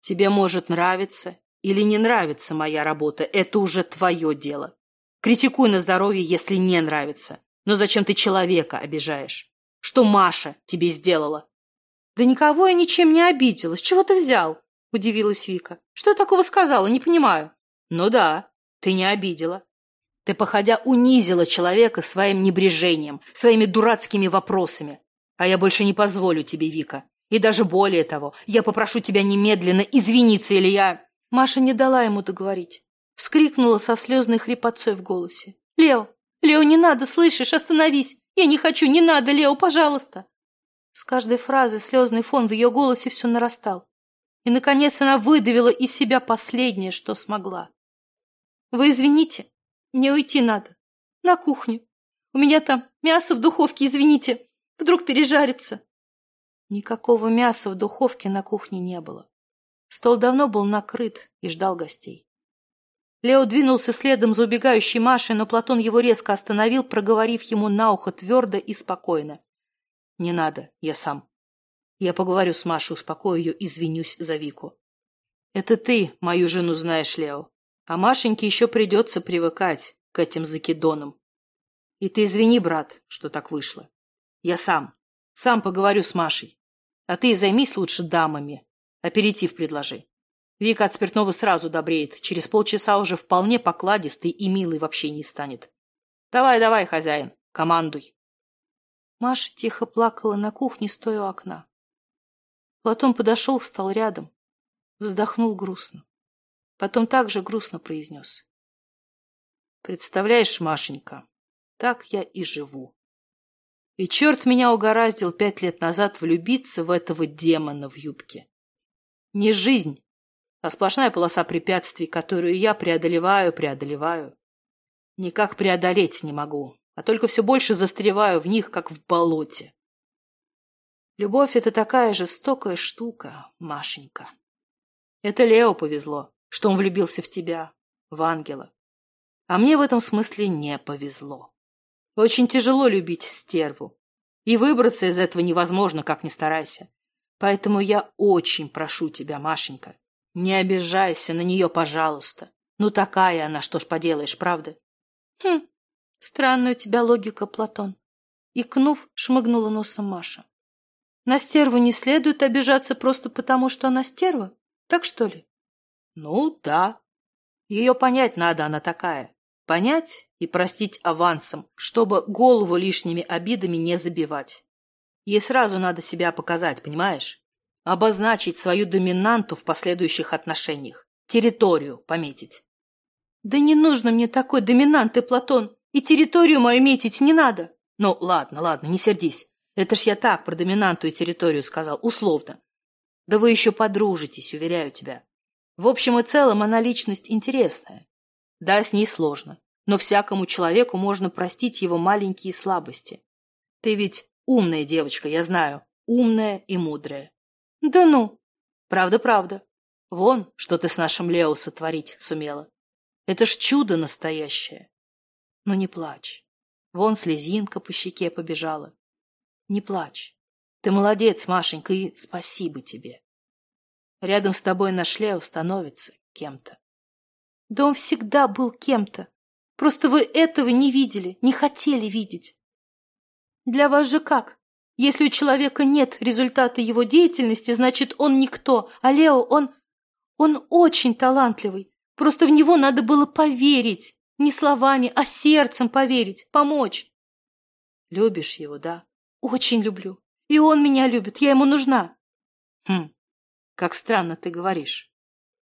A: «Тебе может нравиться или не нравится моя работа, это уже твое дело. Критикуй на здоровье, если не нравится. Но зачем ты человека обижаешь? Что Маша тебе сделала?»
B: «Да никого я ничем не обидела. С чего ты взял?» – удивилась Вика. «Что я такого сказала? Не понимаю».
A: «Ну да, ты не обидела. Ты, походя, унизила человека своим небрежением, своими дурацкими вопросами. А я больше не позволю тебе, Вика. И даже более того, я попрошу тебя немедленно извиниться, или я...»
B: Маша не дала ему договорить. Вскрикнула со слезной хрипотцой в голосе. «Лео! Лео, не надо, слышишь? Остановись! Я не хочу, не надо, Лео, пожалуйста!» С каждой фразы слезный фон в ее голосе все нарастал. И, наконец, она выдавила из себя последнее, что смогла. «Вы извините, мне уйти надо. На кухню. У меня там мясо в духовке, извините. Вдруг пережарится. Никакого мяса в духовке на кухне не было. Стол давно был накрыт и ждал гостей. Лео двинулся следом за убегающей Машей, но Платон его резко остановил, проговорив ему на ухо твердо и спокойно. «Не надо, я сам. Я поговорю с Машей, успокою ее, извинюсь за Вику. Это ты мою жену знаешь, Лео. А Машеньке еще придется привыкать к этим закидонам. И ты извини, брат, что так вышло. Я сам, сам поговорю с Машей. А ты займись лучше дамами. Аперитив предложи. Вика от спиртного сразу добреет. Через полчаса уже вполне покладистый и милый в общении станет. Давай, давай, хозяин, командуй. Маша тихо плакала на кухне, стоя у окна. Платон подошел, встал рядом, вздохнул грустно. Потом также грустно произнес.
A: Представляешь, Машенька, так я и живу. И черт меня угораздил пять лет назад влюбиться в этого демона в юбке. Не жизнь, а сплошная полоса препятствий, которую я преодолеваю, преодолеваю. Никак преодолеть не могу, а только все больше застреваю в них, как в болоте. Любовь — это такая жестокая штука, Машенька. Это Лео повезло что он влюбился в тебя, в ангела. А мне в этом смысле не повезло. Очень тяжело любить стерву. И выбраться из этого невозможно, как ни старайся. Поэтому я очень прошу тебя, Машенька, не обижайся на нее, пожалуйста. Ну, такая она, что ж поделаешь, правда?
B: Хм, странная у тебя логика, Платон. Икнув, шмыгнула носом Маша. На стерву не следует обижаться просто потому, что она стерва? Так что ли?
A: Ну, да. Ее понять надо, она такая. Понять и простить авансом, чтобы голову лишними обидами не забивать. Ей сразу надо себя показать, понимаешь? Обозначить свою доминанту в последующих отношениях. Территорию пометить.
B: Да не нужно мне такой доминанты, Платон. И территорию мою метить не надо.
A: Ну, ладно, ладно, не сердись. Это ж я так про доминанту и территорию сказал, условно. Да вы еще подружитесь, уверяю тебя. В общем и целом она личность интересная. Да, с ней сложно, но всякому человеку можно простить его маленькие слабости. Ты ведь умная девочка, я знаю, умная и мудрая.
B: Да ну!
A: Правда-правда. Вон, что ты с нашим Лео сотворить сумела. Это ж чудо настоящее. Но не плачь. Вон слезинка по щеке побежала. Не плачь. Ты молодец, Машенька, и спасибо тебе. Рядом с тобой на шлео становится кем-то.
B: Да он всегда был кем-то. Просто вы этого не видели, не хотели видеть. Для вас же как? Если у человека нет результата его деятельности, значит, он никто. А Лео, он... он очень талантливый. Просто в него надо было поверить. Не словами, а сердцем поверить, помочь.
A: Любишь его, да?
B: Очень люблю. И он меня любит, я ему нужна.
A: Хм, как странно ты говоришь.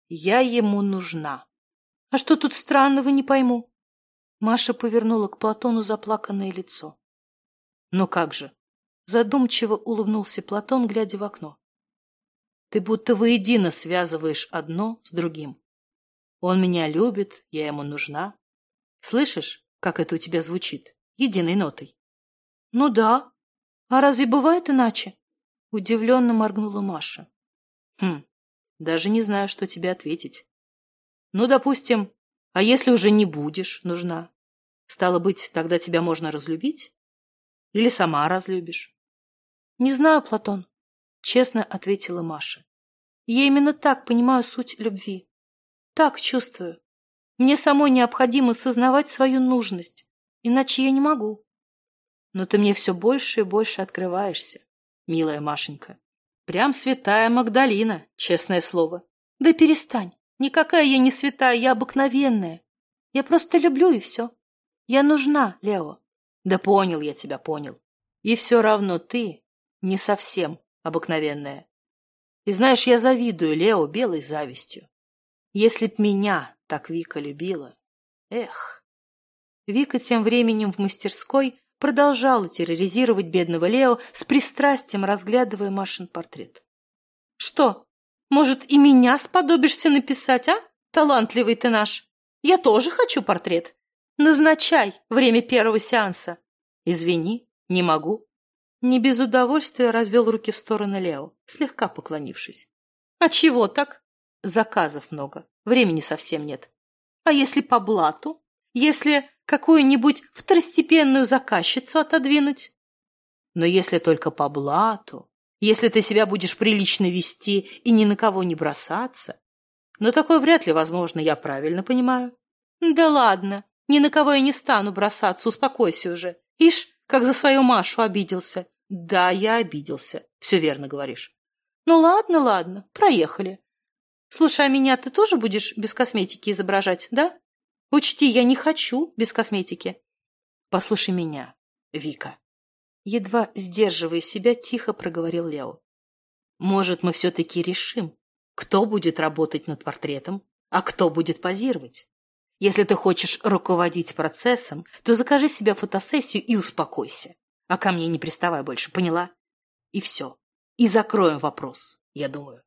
A: Я ему нужна.
B: А что тут странного, не пойму. Маша повернула к Платону заплаканное лицо.
A: Ну как же? Задумчиво улыбнулся Платон, глядя в окно. Ты будто воедино связываешь одно с другим. Он меня любит, я ему нужна. Слышишь, как это у тебя звучит? Единой нотой. Ну да. А разве бывает иначе? Удивленно моргнула Маша. Хм, даже не знаю, что тебе ответить. Ну, допустим, а если уже не будешь нужна? Стало быть, тогда тебя можно разлюбить? Или сама разлюбишь? Не знаю, Платон, честно ответила Маша. Я именно так понимаю суть любви. Так чувствую. Мне самой необходимо сознавать свою нужность, иначе я не могу. Но ты мне все больше и больше открываешься, милая Машенька. Прям святая Магдалина, честное слово. Да перестань. Никакая я не святая, я обыкновенная. Я просто люблю, и все. Я нужна, Лео. Да понял я тебя, понял. И все равно ты не совсем обыкновенная. И знаешь, я завидую Лео белой завистью. Если б меня так Вика любила. Эх. Вика тем временем в мастерской продолжала терроризировать бедного Лео с пристрастием, разглядывая Машин портрет. Что, может, и меня сподобишься написать, а? Талантливый ты наш. Я тоже хочу портрет. Назначай время первого сеанса. Извини, не могу. Не без удовольствия развел руки в стороны Лео, слегка поклонившись. А чего так? Заказов много, времени совсем нет. А если по блату? Если какую-нибудь второстепенную заказчицу отодвинуть? Но если только по блату, если ты себя будешь прилично вести и ни на кого не бросаться. Но такое вряд ли возможно, я правильно понимаю. Да ладно, ни на кого я не стану бросаться, успокойся уже. Ишь, как за свою Машу обиделся. Да, я обиделся, все верно говоришь. Ну ладно, ладно, проехали. Слушай, а меня ты тоже будешь без косметики изображать, да? Учти, я не хочу без косметики. Послушай меня, Вика. Едва сдерживая себя, тихо проговорил Лео. «Может, мы все-таки решим, кто будет работать над портретом, а кто будет позировать? Если ты хочешь руководить процессом, то закажи себе фотосессию и успокойся. А ко мне не приставай больше, поняла? И все. И закроем вопрос, я думаю».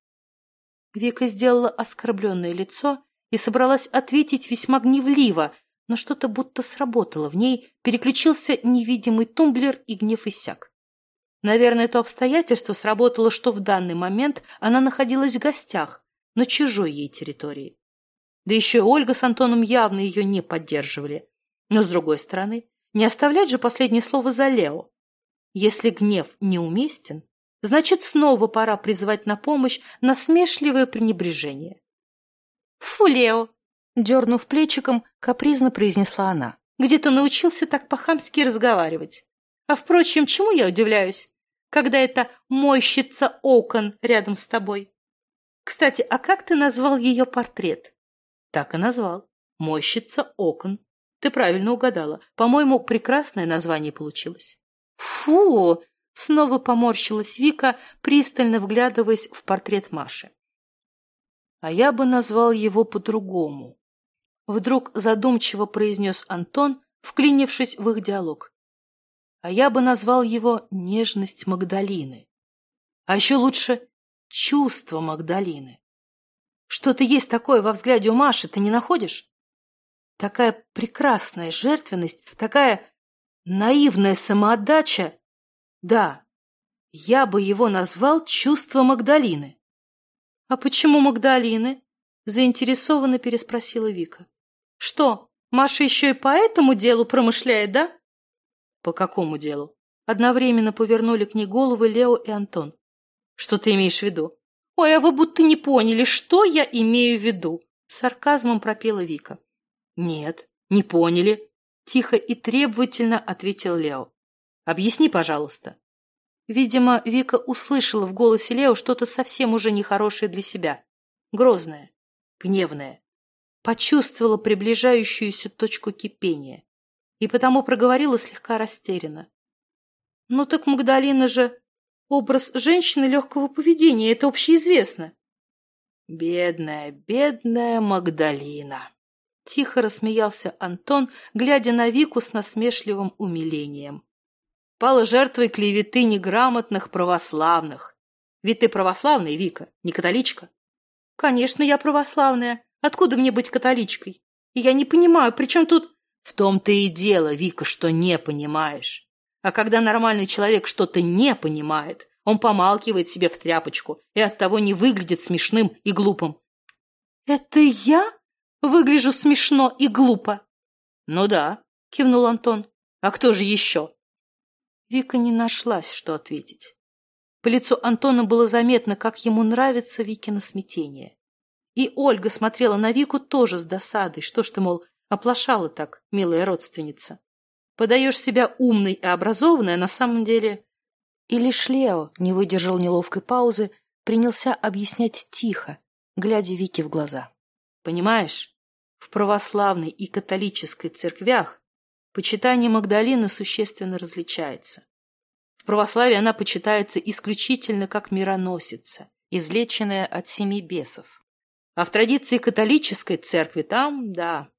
A: Вика сделала оскорбленное лицо и собралась ответить весьма гневливо, но что-то будто сработало в ней, переключился невидимый тумблер и гнев иссяк. Наверное, то обстоятельство сработало, что в данный момент она находилась в гостях, на чужой ей территории. Да еще и Ольга с Антоном явно ее не поддерживали. Но, с другой стороны, не оставлять же последнее слово за Лео. Если гнев неуместен, значит, снова пора призывать на помощь насмешливое пренебрежение. «Фу, Лео, Дернув плечиком, капризно произнесла она. «Где ты научился так по-хамски разговаривать? А, впрочем, чему я удивляюсь, когда это мойщица окон рядом с тобой? Кстати, а как ты назвал ее портрет?» «Так и назвал. Мойщица окон. Ты правильно угадала. По-моему, прекрасное название получилось». «Фу!» — снова поморщилась Вика, пристально вглядываясь в портрет Маши. «А я бы назвал его по-другому», Вдруг задумчиво произнес Антон, вклинившись в их диалог. А я бы назвал его «нежность Магдалины». А еще лучше «чувство Магдалины». Что-то есть такое во взгляде у Маши, ты не находишь? Такая прекрасная жертвенность, такая наивная самоотдача. Да, я бы его назвал «чувство Магдалины». — А почему Магдалины? — заинтересованно переспросила Вика. Что, Маша еще и по этому делу промышляет, да? По какому делу? Одновременно повернули к ней головы Лео и Антон. Что ты имеешь в виду? Ой, а вы будто не поняли, что я имею в виду. Сарказмом пропела Вика. Нет, не поняли. Тихо и требовательно ответил Лео. Объясни, пожалуйста. Видимо, Вика услышала в голосе Лео что-то совсем уже нехорошее для себя. Грозное, гневное почувствовала приближающуюся точку кипения и потому проговорила слегка растерянно. «Ну так Магдалина же образ женщины легкого поведения, это общеизвестно». «Бедная, бедная Магдалина!» Тихо рассмеялся Антон, глядя на Вику с насмешливым умилением.
B: пала жертвой клеветы неграмотных православных. Ведь ты православная, Вика, не католичка.
A: Конечно, я православная. Откуда мне быть католичкой? И я не понимаю, при чем тут...
B: В том-то и дело, Вика, что не понимаешь. А когда нормальный человек что-то не понимает, он помалкивает себе в тряпочку и оттого не выглядит смешным и глупым.
A: «Это я выгляжу смешно и глупо?»
B: «Ну да», — кивнул Антон. «А кто же еще?»
A: Вика не нашлась, что ответить. По лицу Антона было заметно, как ему нравится Викино смятение. И Ольга смотрела на Вику тоже с досадой. Что ж ты, мол, оплошала так, милая родственница? Подаешь себя умной и образованной, а на самом деле... И лишь Лео не выдержал неловкой паузы, принялся объяснять тихо, глядя Вике в глаза.
B: Понимаешь, в православной и католической церквях почитание Магдалины существенно различается. В православии она почитается исключительно как мироносица, излеченная от семи бесов. А в традиции католической церкви там, да,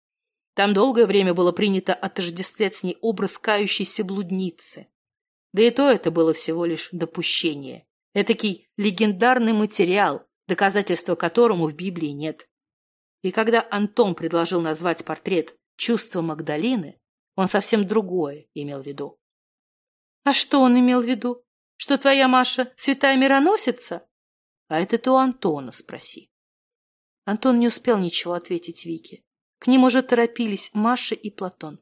B: там долгое время было принято отождествлять с ней образ кающейся блудницы. Да и то это было всего лишь допущение. Этакий легендарный материал, доказательства которому в Библии нет. И когда Антон предложил назвать портрет «Чувство Магдалины», он совсем другое имел в виду.
A: А что он имел в виду? Что твоя Маша святая мироносица?
B: А это ты у Антона спроси.
A: Антон не успел ничего ответить Вике. К ним уже торопились Маша и Платон.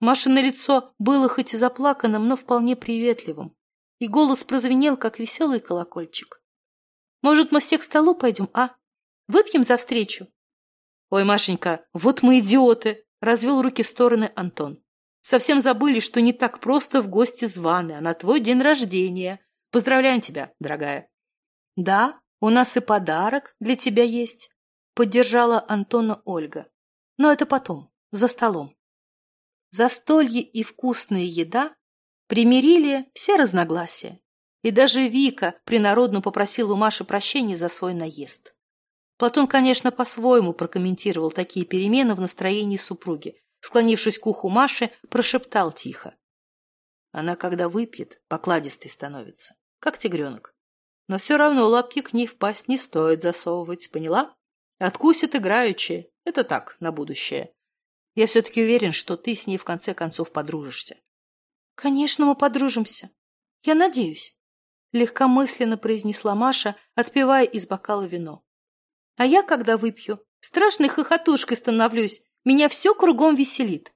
A: Маша на лицо было хоть и заплаканным, но вполне приветливым, и голос прозвенел, как веселый колокольчик. «Может, мы все к столу пойдем, а? Выпьем за встречу?»
B: «Ой, Машенька, вот мы идиоты!» — развел руки в стороны Антон. «Совсем забыли, что не так просто в гости званы, а на твой день рождения. Поздравляем тебя, дорогая!»
A: «Да, у нас и подарок для тебя есть», — поддержала Антона Ольга. Но это потом, за столом. Застолье и вкусная еда примирили все разногласия. И даже Вика принародно попросила у Маши прощения за свой наезд. Платон, конечно, по-своему прокомментировал такие перемены в настроении супруги. Склонившись к уху Маши, прошептал тихо. Она, когда выпьет, покладистой становится, как тигренок. Но все равно лапки к ней впасть не стоит засовывать, поняла? Откусит играючи, это так, на будущее. Я все-таки уверен, что ты с ней в конце концов подружишься. Конечно, мы подружимся. Я надеюсь. Легкомысленно произнесла Маша, отпивая из бокала вино. А я, когда выпью, страшной хохотушкой становлюсь. Меня все кругом веселит.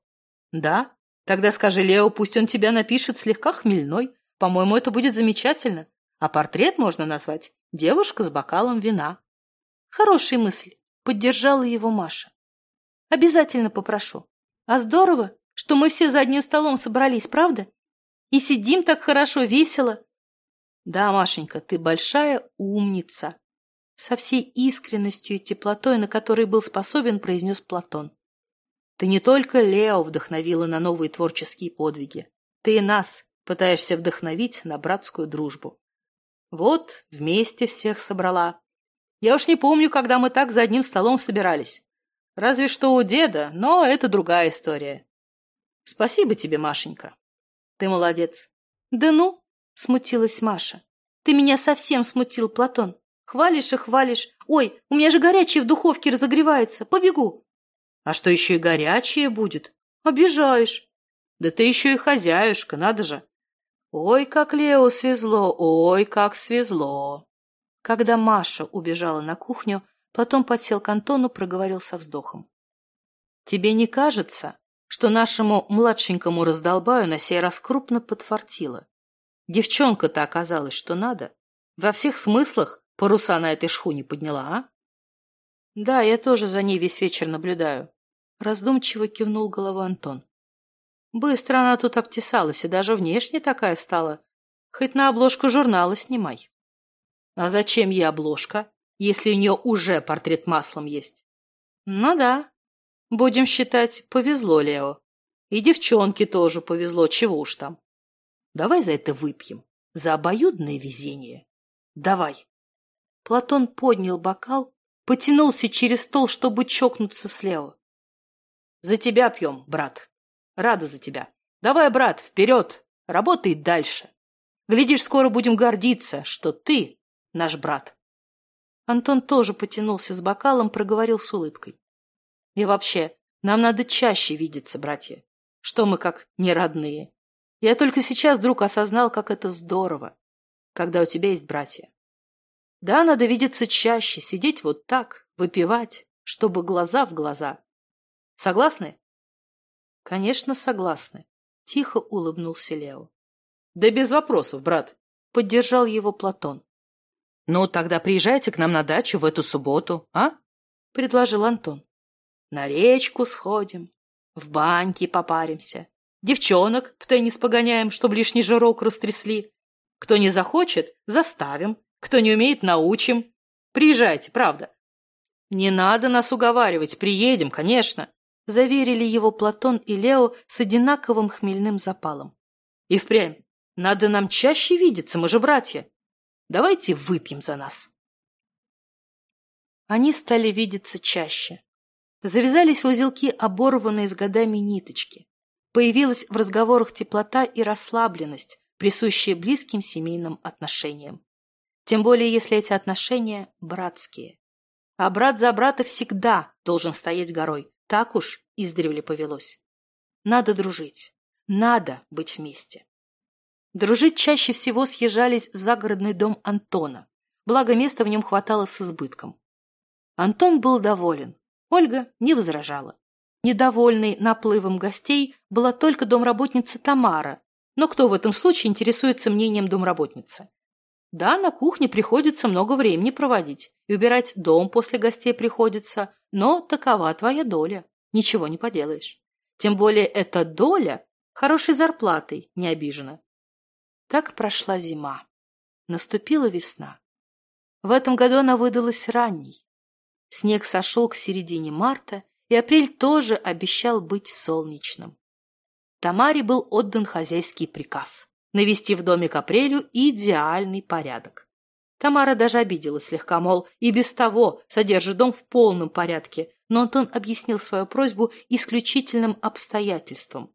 B: Да? Тогда скажи Лео, пусть он тебя напишет слегка хмельной. По-моему, это будет замечательно. А портрет можно назвать «Девушка с бокалом вина».
A: Хорошая мысль. Поддержала его Маша. Обязательно попрошу. А здорово, что мы все за одним столом собрались, правда? И сидим так хорошо, весело.
B: Да, Машенька, ты большая умница.
A: Со всей искренностью и теплотой, на которой был способен, произнес Платон.
B: Ты не только Лео вдохновила на новые творческие подвиги. Ты и нас пытаешься вдохновить на братскую дружбу. Вот, вместе всех собрала. Я уж не помню, когда мы так за одним столом собирались. Разве что у деда, но это другая история. Спасибо тебе, Машенька. Ты молодец.
A: Да ну, смутилась Маша. Ты меня совсем смутил, Платон. Хвалишь и хвалишь. Ой, у меня же горячее в духовке разогревается. Побегу.
B: А что еще и горячее будет?
A: Обижаешь.
B: Да ты еще и хозяюшка, надо же. Ой, как Лео свезло, ой, как свезло.
A: Когда Маша убежала на кухню, потом подсел к Антону, проговорил со вздохом.
B: «Тебе не кажется, что нашему младшенькому раздолбаю на сей раз крупно подфартило? Девчонка-то оказалась, что надо. Во всех смыслах паруса на этой шхуне подняла, а?»
A: «Да, я тоже за ней весь вечер наблюдаю», — раздумчиво кивнул головой Антон. «Быстро она тут обтесалась и даже внешне такая стала. Хоть на обложку журнала снимай».
B: А зачем ей обложка, если у нее уже портрет маслом есть?
A: Ну да. Будем считать, повезло Лео. И девчонке тоже повезло, чего уж там.
B: Давай за это выпьем, за обоюдное везение. Давай.
A: Платон поднял бокал, потянулся через стол, чтобы чокнуться с Лео.
B: За тебя пьем, брат. Рада за тебя. Давай, брат, вперед, Работай дальше. Глядишь, скоро будем гордиться, что ты наш брат.
A: Антон тоже потянулся с бокалом, проговорил с улыбкой. И вообще, нам надо чаще видеться, братья. Что мы как не родные. Я только сейчас вдруг осознал, как это здорово, когда у тебя есть братья. Да, надо видеться чаще, сидеть вот так, выпивать, чтобы глаза в глаза. Согласны? Конечно, согласны. Тихо улыбнулся Лео.
B: Да без вопросов, брат.
A: Поддержал его Платон.
B: Ну, тогда приезжайте к нам на дачу в эту субботу, а?
A: Предложил Антон. На речку сходим, в баньке попаримся, девчонок в теннис погоняем, чтобы лишний жирок растрясли. Кто не захочет, заставим, кто не умеет, научим. Приезжайте, правда.
B: Не надо нас уговаривать, приедем, конечно,
A: заверили его Платон и Лео с одинаковым хмельным запалом.
B: И впрямь, надо нам чаще видеться, мы же братья. Давайте выпьем за нас.
A: Они стали видеться чаще. Завязались узелки оборванные с годами ниточки. Появилась в разговорах теплота и расслабленность, присущие близким семейным отношениям. Тем более, если эти отношения братские. А брат за брата всегда должен стоять горой. Так уж издревле повелось. Надо дружить. Надо быть вместе. Дружить чаще всего съезжались в загородный дом Антона. Благо, места в нем хватало с избытком. Антон был доволен. Ольга не возражала. Недовольной наплывом гостей была только домработница Тамара. Но кто в этом случае интересуется мнением домработницы? Да, на кухне приходится много времени проводить, и убирать дом после гостей приходится, но такова твоя доля, ничего не поделаешь. Тем более эта доля хорошей зарплатой не обижена. Так прошла зима. Наступила весна. В этом году она выдалась ранней. Снег сошел к середине марта, и апрель тоже обещал быть солнечным. Тамаре был отдан хозяйский приказ навести в доме к апрелю идеальный порядок. Тамара даже обиделась слегка, мол, и без того содержит дом в полном порядке, но Антон объяснил свою просьбу исключительным обстоятельством.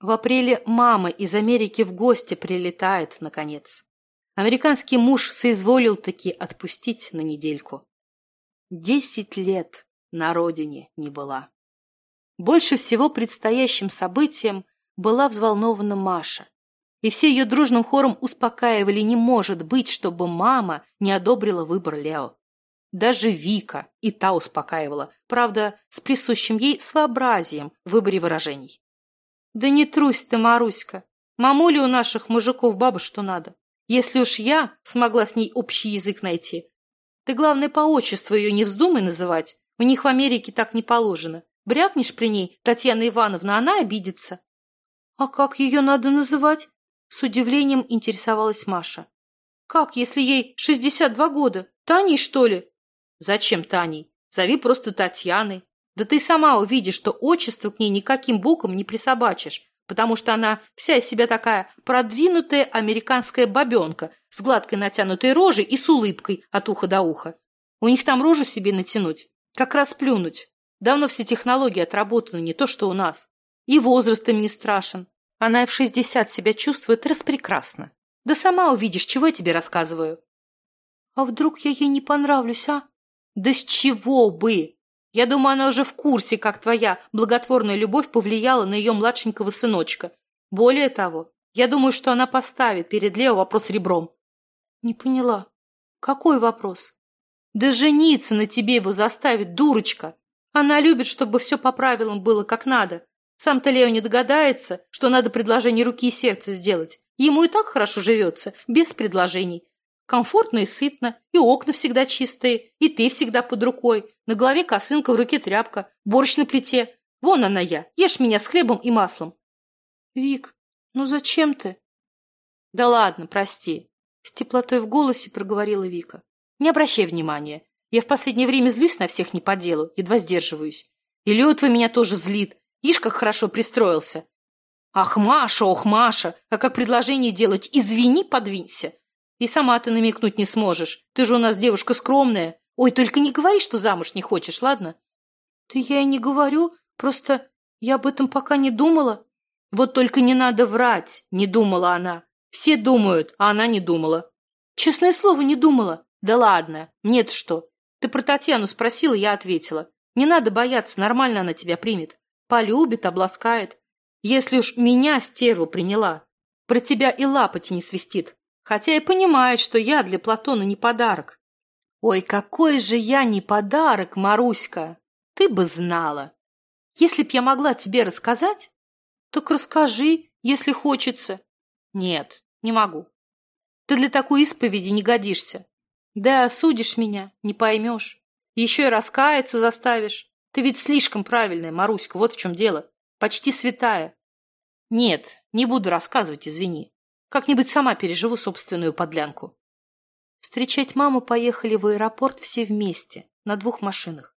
A: В апреле мама из Америки в гости прилетает, наконец. Американский муж соизволил таки отпустить на недельку. Десять лет на родине не была. Больше всего предстоящим событием была взволнована Маша и все ее дружным хором успокаивали «не может быть, чтобы мама не одобрила выбор Лео». Даже Вика и та успокаивала, правда, с присущим ей своеобразием в выборе выражений. «Да не трусь ты, Маруська, мамуля у наших мужиков баба что надо, если уж я смогла с ней общий язык найти. Ты, главное, по отчеству ее не вздумай называть, у них в Америке так не положено. Брякнешь при ней, Татьяна Ивановна, она обидится». «А как ее надо называть?» С удивлением интересовалась Маша. «Как, если ей 62 года? Таней, что ли?» «Зачем Таней? Зови просто Татьяной. Да ты сама увидишь, что отчество к ней никаким боком не присобачишь, потому что она вся из себя такая продвинутая американская бабенка с гладкой натянутой рожей и с улыбкой от уха до уха. У них там рожу себе натянуть, как раз плюнуть. Давно все технологии отработаны, не то что у нас. И возраст им не страшен. Она и в шестьдесят себя чувствует распрекрасно. Да сама увидишь, чего я тебе рассказываю. А вдруг я ей не понравлюсь, а? Да с чего бы? Я думаю, она уже в курсе, как твоя благотворная любовь повлияла на ее младшенького сыночка. Более того, я думаю, что она поставит перед Лео вопрос ребром. Не поняла. Какой вопрос? Да жениться на тебе его заставит, дурочка. Она любит, чтобы все по правилам было как надо. Сам-то Лео не догадается, что надо предложение руки и сердца сделать. Ему и так хорошо живется, без предложений. Комфортно и сытно, и окна всегда чистые, и ты всегда под рукой. На голове косынка, в руке тряпка, борщ на плите. Вон она я, ешь меня с хлебом и маслом. Вик, ну зачем ты? Да ладно, прости. С теплотой в голосе проговорила Вика. Не обращай внимания. Я в последнее время злюсь на всех не по делу, едва сдерживаюсь. И Лётва меня тоже злит, Ишь, как хорошо пристроился. Ах, Маша, ох, Маша, а как предложение делать? Извини, подвинься. И сама ты намекнуть не сможешь. Ты же у нас девушка скромная. Ой, только не говори, что замуж не хочешь, ладно? Да я и не говорю, просто я об этом пока не думала.
B: Вот только не надо врать, не думала она. Все думают, а она не думала. Честное слово, не думала. Да ладно, нет что. Ты про Татьяну спросила, я ответила. Не надо бояться, нормально она тебя примет. Полюбит, обласкает. Если уж меня стерву приняла, про тебя и лапоть не свистит. Хотя и понимает, что я для Платона не подарок. Ой, какой же я не подарок, Маруська! Ты бы знала. Если б я могла тебе рассказать, так расскажи, если хочется. Нет, не могу. Ты для такой исповеди не годишься. Да осудишь меня, не поймешь. Еще и раскаяться заставишь. Ты ведь слишком правильная, Маруська, вот в чем дело. Почти святая. Нет, не буду рассказывать, извини. Как-нибудь сама переживу собственную подлянку. Встречать маму поехали в аэропорт все вместе, на двух машинах.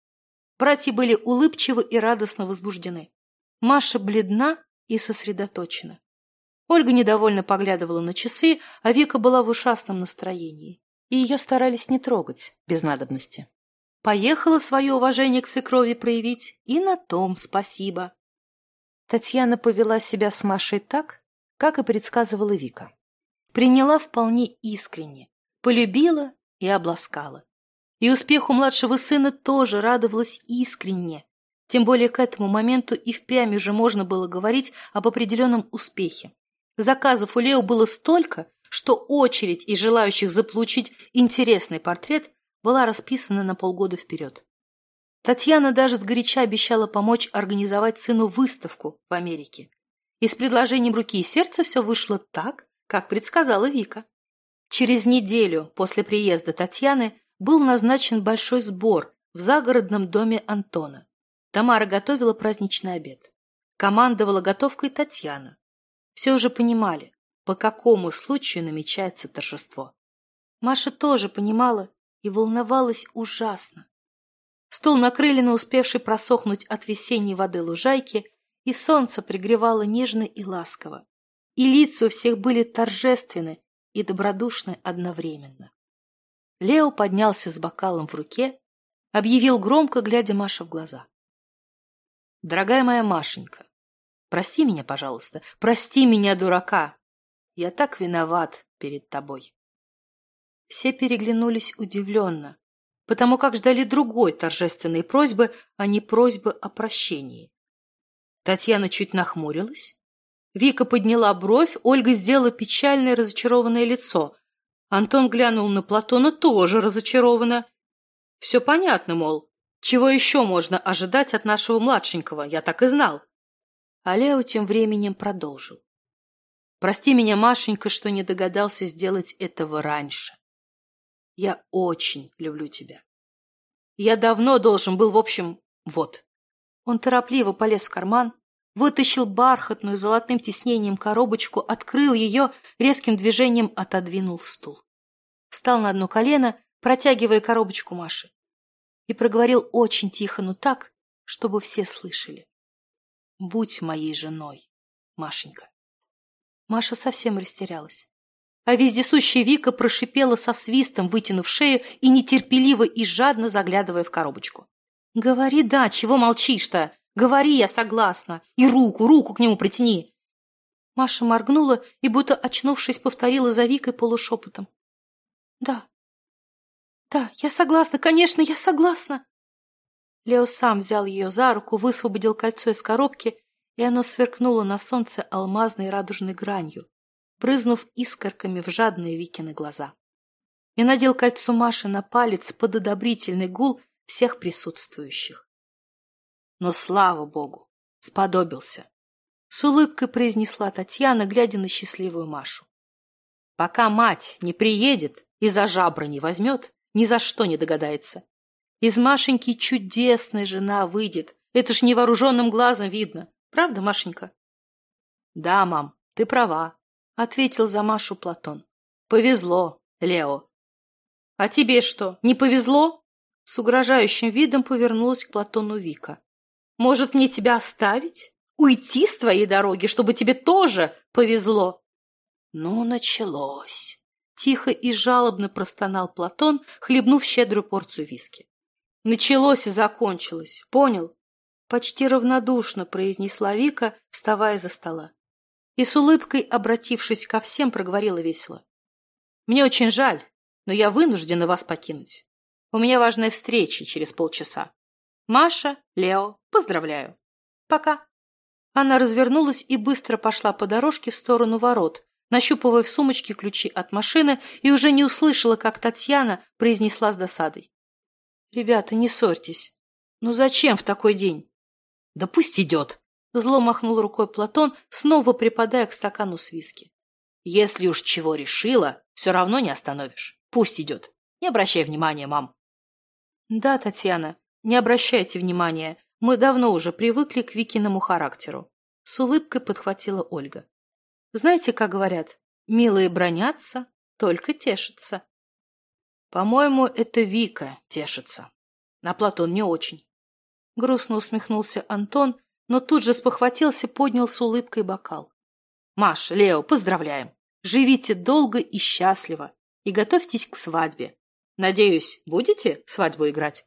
B: Братья были улыбчивы и радостно возбуждены. Маша бледна и сосредоточена. Ольга недовольно поглядывала на часы, а Вика была в ужасном настроении, и ее старались не трогать без надобности. Поехала свое уважение к свекрови проявить, и на том спасибо. Татьяна повела себя с Машей так, как и предсказывала Вика. Приняла вполне искренне, полюбила и обласкала. И успеху младшего сына тоже радовалась искренне. Тем более к этому моменту и впрямь уже можно было говорить об определенном успехе. Заказов у Лео было столько, что очередь из желающих заполучить интересный портрет была расписана на полгода вперед. Татьяна даже сгоряча обещала помочь организовать сыну выставку в Америке. И с предложением руки и сердца все вышло так, как предсказала Вика. Через неделю после приезда Татьяны был назначен большой сбор в загородном доме Антона. Тамара готовила праздничный обед. Командовала готовкой Татьяна. Все уже понимали, по какому случаю намечается торжество. Маша тоже понимала и волновалась ужасно. Стол накрыли на успевшей просохнуть от весенней воды лужайки, и солнце пригревало нежно и ласково. И лица у всех были торжественны и добродушны одновременно. Лео поднялся с бокалом в руке, объявил громко, глядя Маше в глаза. «Дорогая моя Машенька, прости меня, пожалуйста, прости меня, дурака. Я так виноват перед тобой». Все переглянулись удивленно, потому как ждали другой торжественной просьбы, а не просьбы о прощении. Татьяна чуть нахмурилась, Вика подняла бровь, Ольга сделала печальное разочарованное лицо. Антон глянул на Платона тоже разочарованно. Все понятно, мол, чего еще можно ожидать от нашего младшенького, я так и знал. А Лео тем временем продолжил. Прости меня, Машенька, что не догадался сделать этого раньше. Я очень люблю тебя. Я давно должен был, в общем, вот. Он торопливо полез в карман, вытащил бархатную золотым тиснением коробочку, открыл ее, резким движением отодвинул стул. Встал на одно колено, протягивая коробочку Маше. И проговорил очень тихо, но так, чтобы все слышали. «Будь моей женой, Машенька». Маша совсем растерялась. А вездесущая Вика прошипела со свистом, вытянув шею и нетерпеливо и жадно заглядывая в коробочку. «Говори да, чего молчишь-то? Говори, я согласна. И руку, руку к нему протяни. Маша моргнула и, будто очнувшись, повторила за Викой полушепотом. Да. Да, я согласна, конечно, я согласна. Лео сам взял ее за руку, высвободил кольцо из коробки, и оно сверкнуло на солнце алмазной радужной гранью, брызнув искорками в жадные Викины глаза. И надел кольцо Маши на палец под одобрительный гул всех присутствующих но, слава богу, сподобился. С улыбкой произнесла Татьяна, глядя на счастливую Машу. Пока мать не приедет и за жабры не возьмет, ни за что не догадается. Из Машеньки чудесная жена выйдет. Это ж невооруженным глазом видно. Правда, Машенька? Да, мам, ты права, ответил за Машу Платон. Повезло, Лео. А тебе что, не повезло? С угрожающим видом повернулась к Платону Вика. Может, мне тебя оставить? Уйти с твоей дороги, чтобы тебе тоже повезло?» «Ну, началось!» Тихо и жалобно простонал Платон, хлебнув щедрую порцию виски. «Началось и закончилось, понял?» Почти равнодушно произнесла Вика, вставая за стола.
A: и с улыбкой, обратившись ко всем, проговорила весело. «Мне очень жаль, но я вынуждена вас покинуть. У меня важная встреча через полчаса. Маша, Лео, поздравляю. Пока». Она развернулась и быстро пошла по дорожке в сторону ворот, нащупывая в сумочке ключи от машины и уже не услышала, как Татьяна произнесла с досадой. «Ребята, не ссорьтесь. Ну зачем в такой день?» «Да пусть идет!» Зло махнул рукой Платон, снова припадая к стакану с виски. «Если уж чего решила, все равно не остановишь. Пусть идет. Не обращай внимания, мам». «Да, Татьяна, не обращайте внимания. Мы давно уже привыкли к Викиному характеру». С улыбкой подхватила Ольга. Знаете, как говорят, милые бронятся, только тешатся. По-моему, это Вика тешится. На Платон не очень. Грустно усмехнулся Антон, но тут же спохватился, поднял с улыбкой бокал. Маш, Лео, поздравляем. Живите долго и счастливо и готовьтесь к свадьбе. Надеюсь, будете свадьбу играть?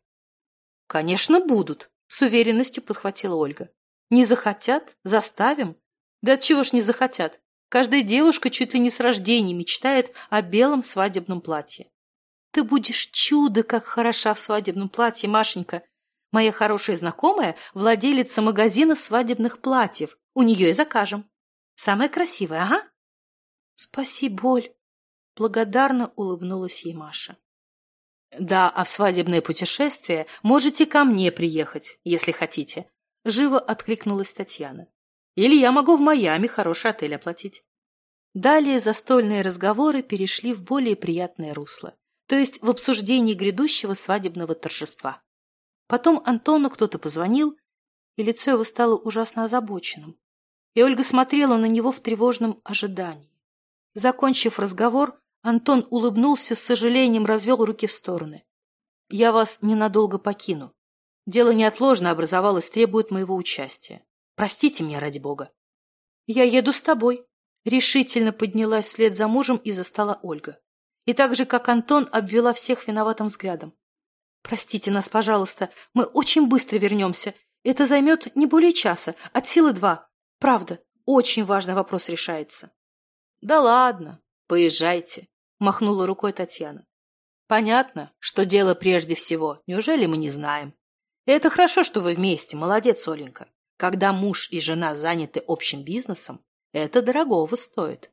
A: Конечно, будут, с уверенностью подхватила Ольга. Не захотят? Заставим? Да чего ж не захотят? Каждая девушка чуть ли не с рождения мечтает о белом свадебном платье. Ты будешь чудо, как хороша в свадебном платье, Машенька. Моя хорошая знакомая – владелица магазина свадебных платьев. У нее и закажем. Самое красивое, ага. Спасибо, Оль. Благодарно улыбнулась ей Маша. Да, а в свадебное путешествие можете ко мне приехать, если хотите. Живо откликнулась Татьяна. Или я могу в Майами хороший отель оплатить. Далее застольные разговоры перешли в более приятное русло, то есть в обсуждении грядущего свадебного торжества. Потом Антону кто-то позвонил, и лицо его стало ужасно озабоченным. И Ольга смотрела на него в тревожном ожидании. Закончив разговор, Антон улыбнулся, с сожалением развел руки в стороны. «Я вас ненадолго покину. Дело неотложно образовалось, требует моего участия. Простите меня, ради бога. Я еду с тобой. Решительно поднялась вслед за мужем и застала Ольга. И так же, как Антон, обвела всех виноватым взглядом. Простите нас, пожалуйста, мы очень быстро вернемся. Это займет не более часа, от силы два. Правда, очень важный вопрос решается. Да ладно, поезжайте, махнула рукой Татьяна. Понятно, что дело прежде всего. Неужели мы не знаем? Это хорошо, что вы вместе. Молодец, Оленька. Когда муж и жена заняты общим бизнесом, это дорогого стоит.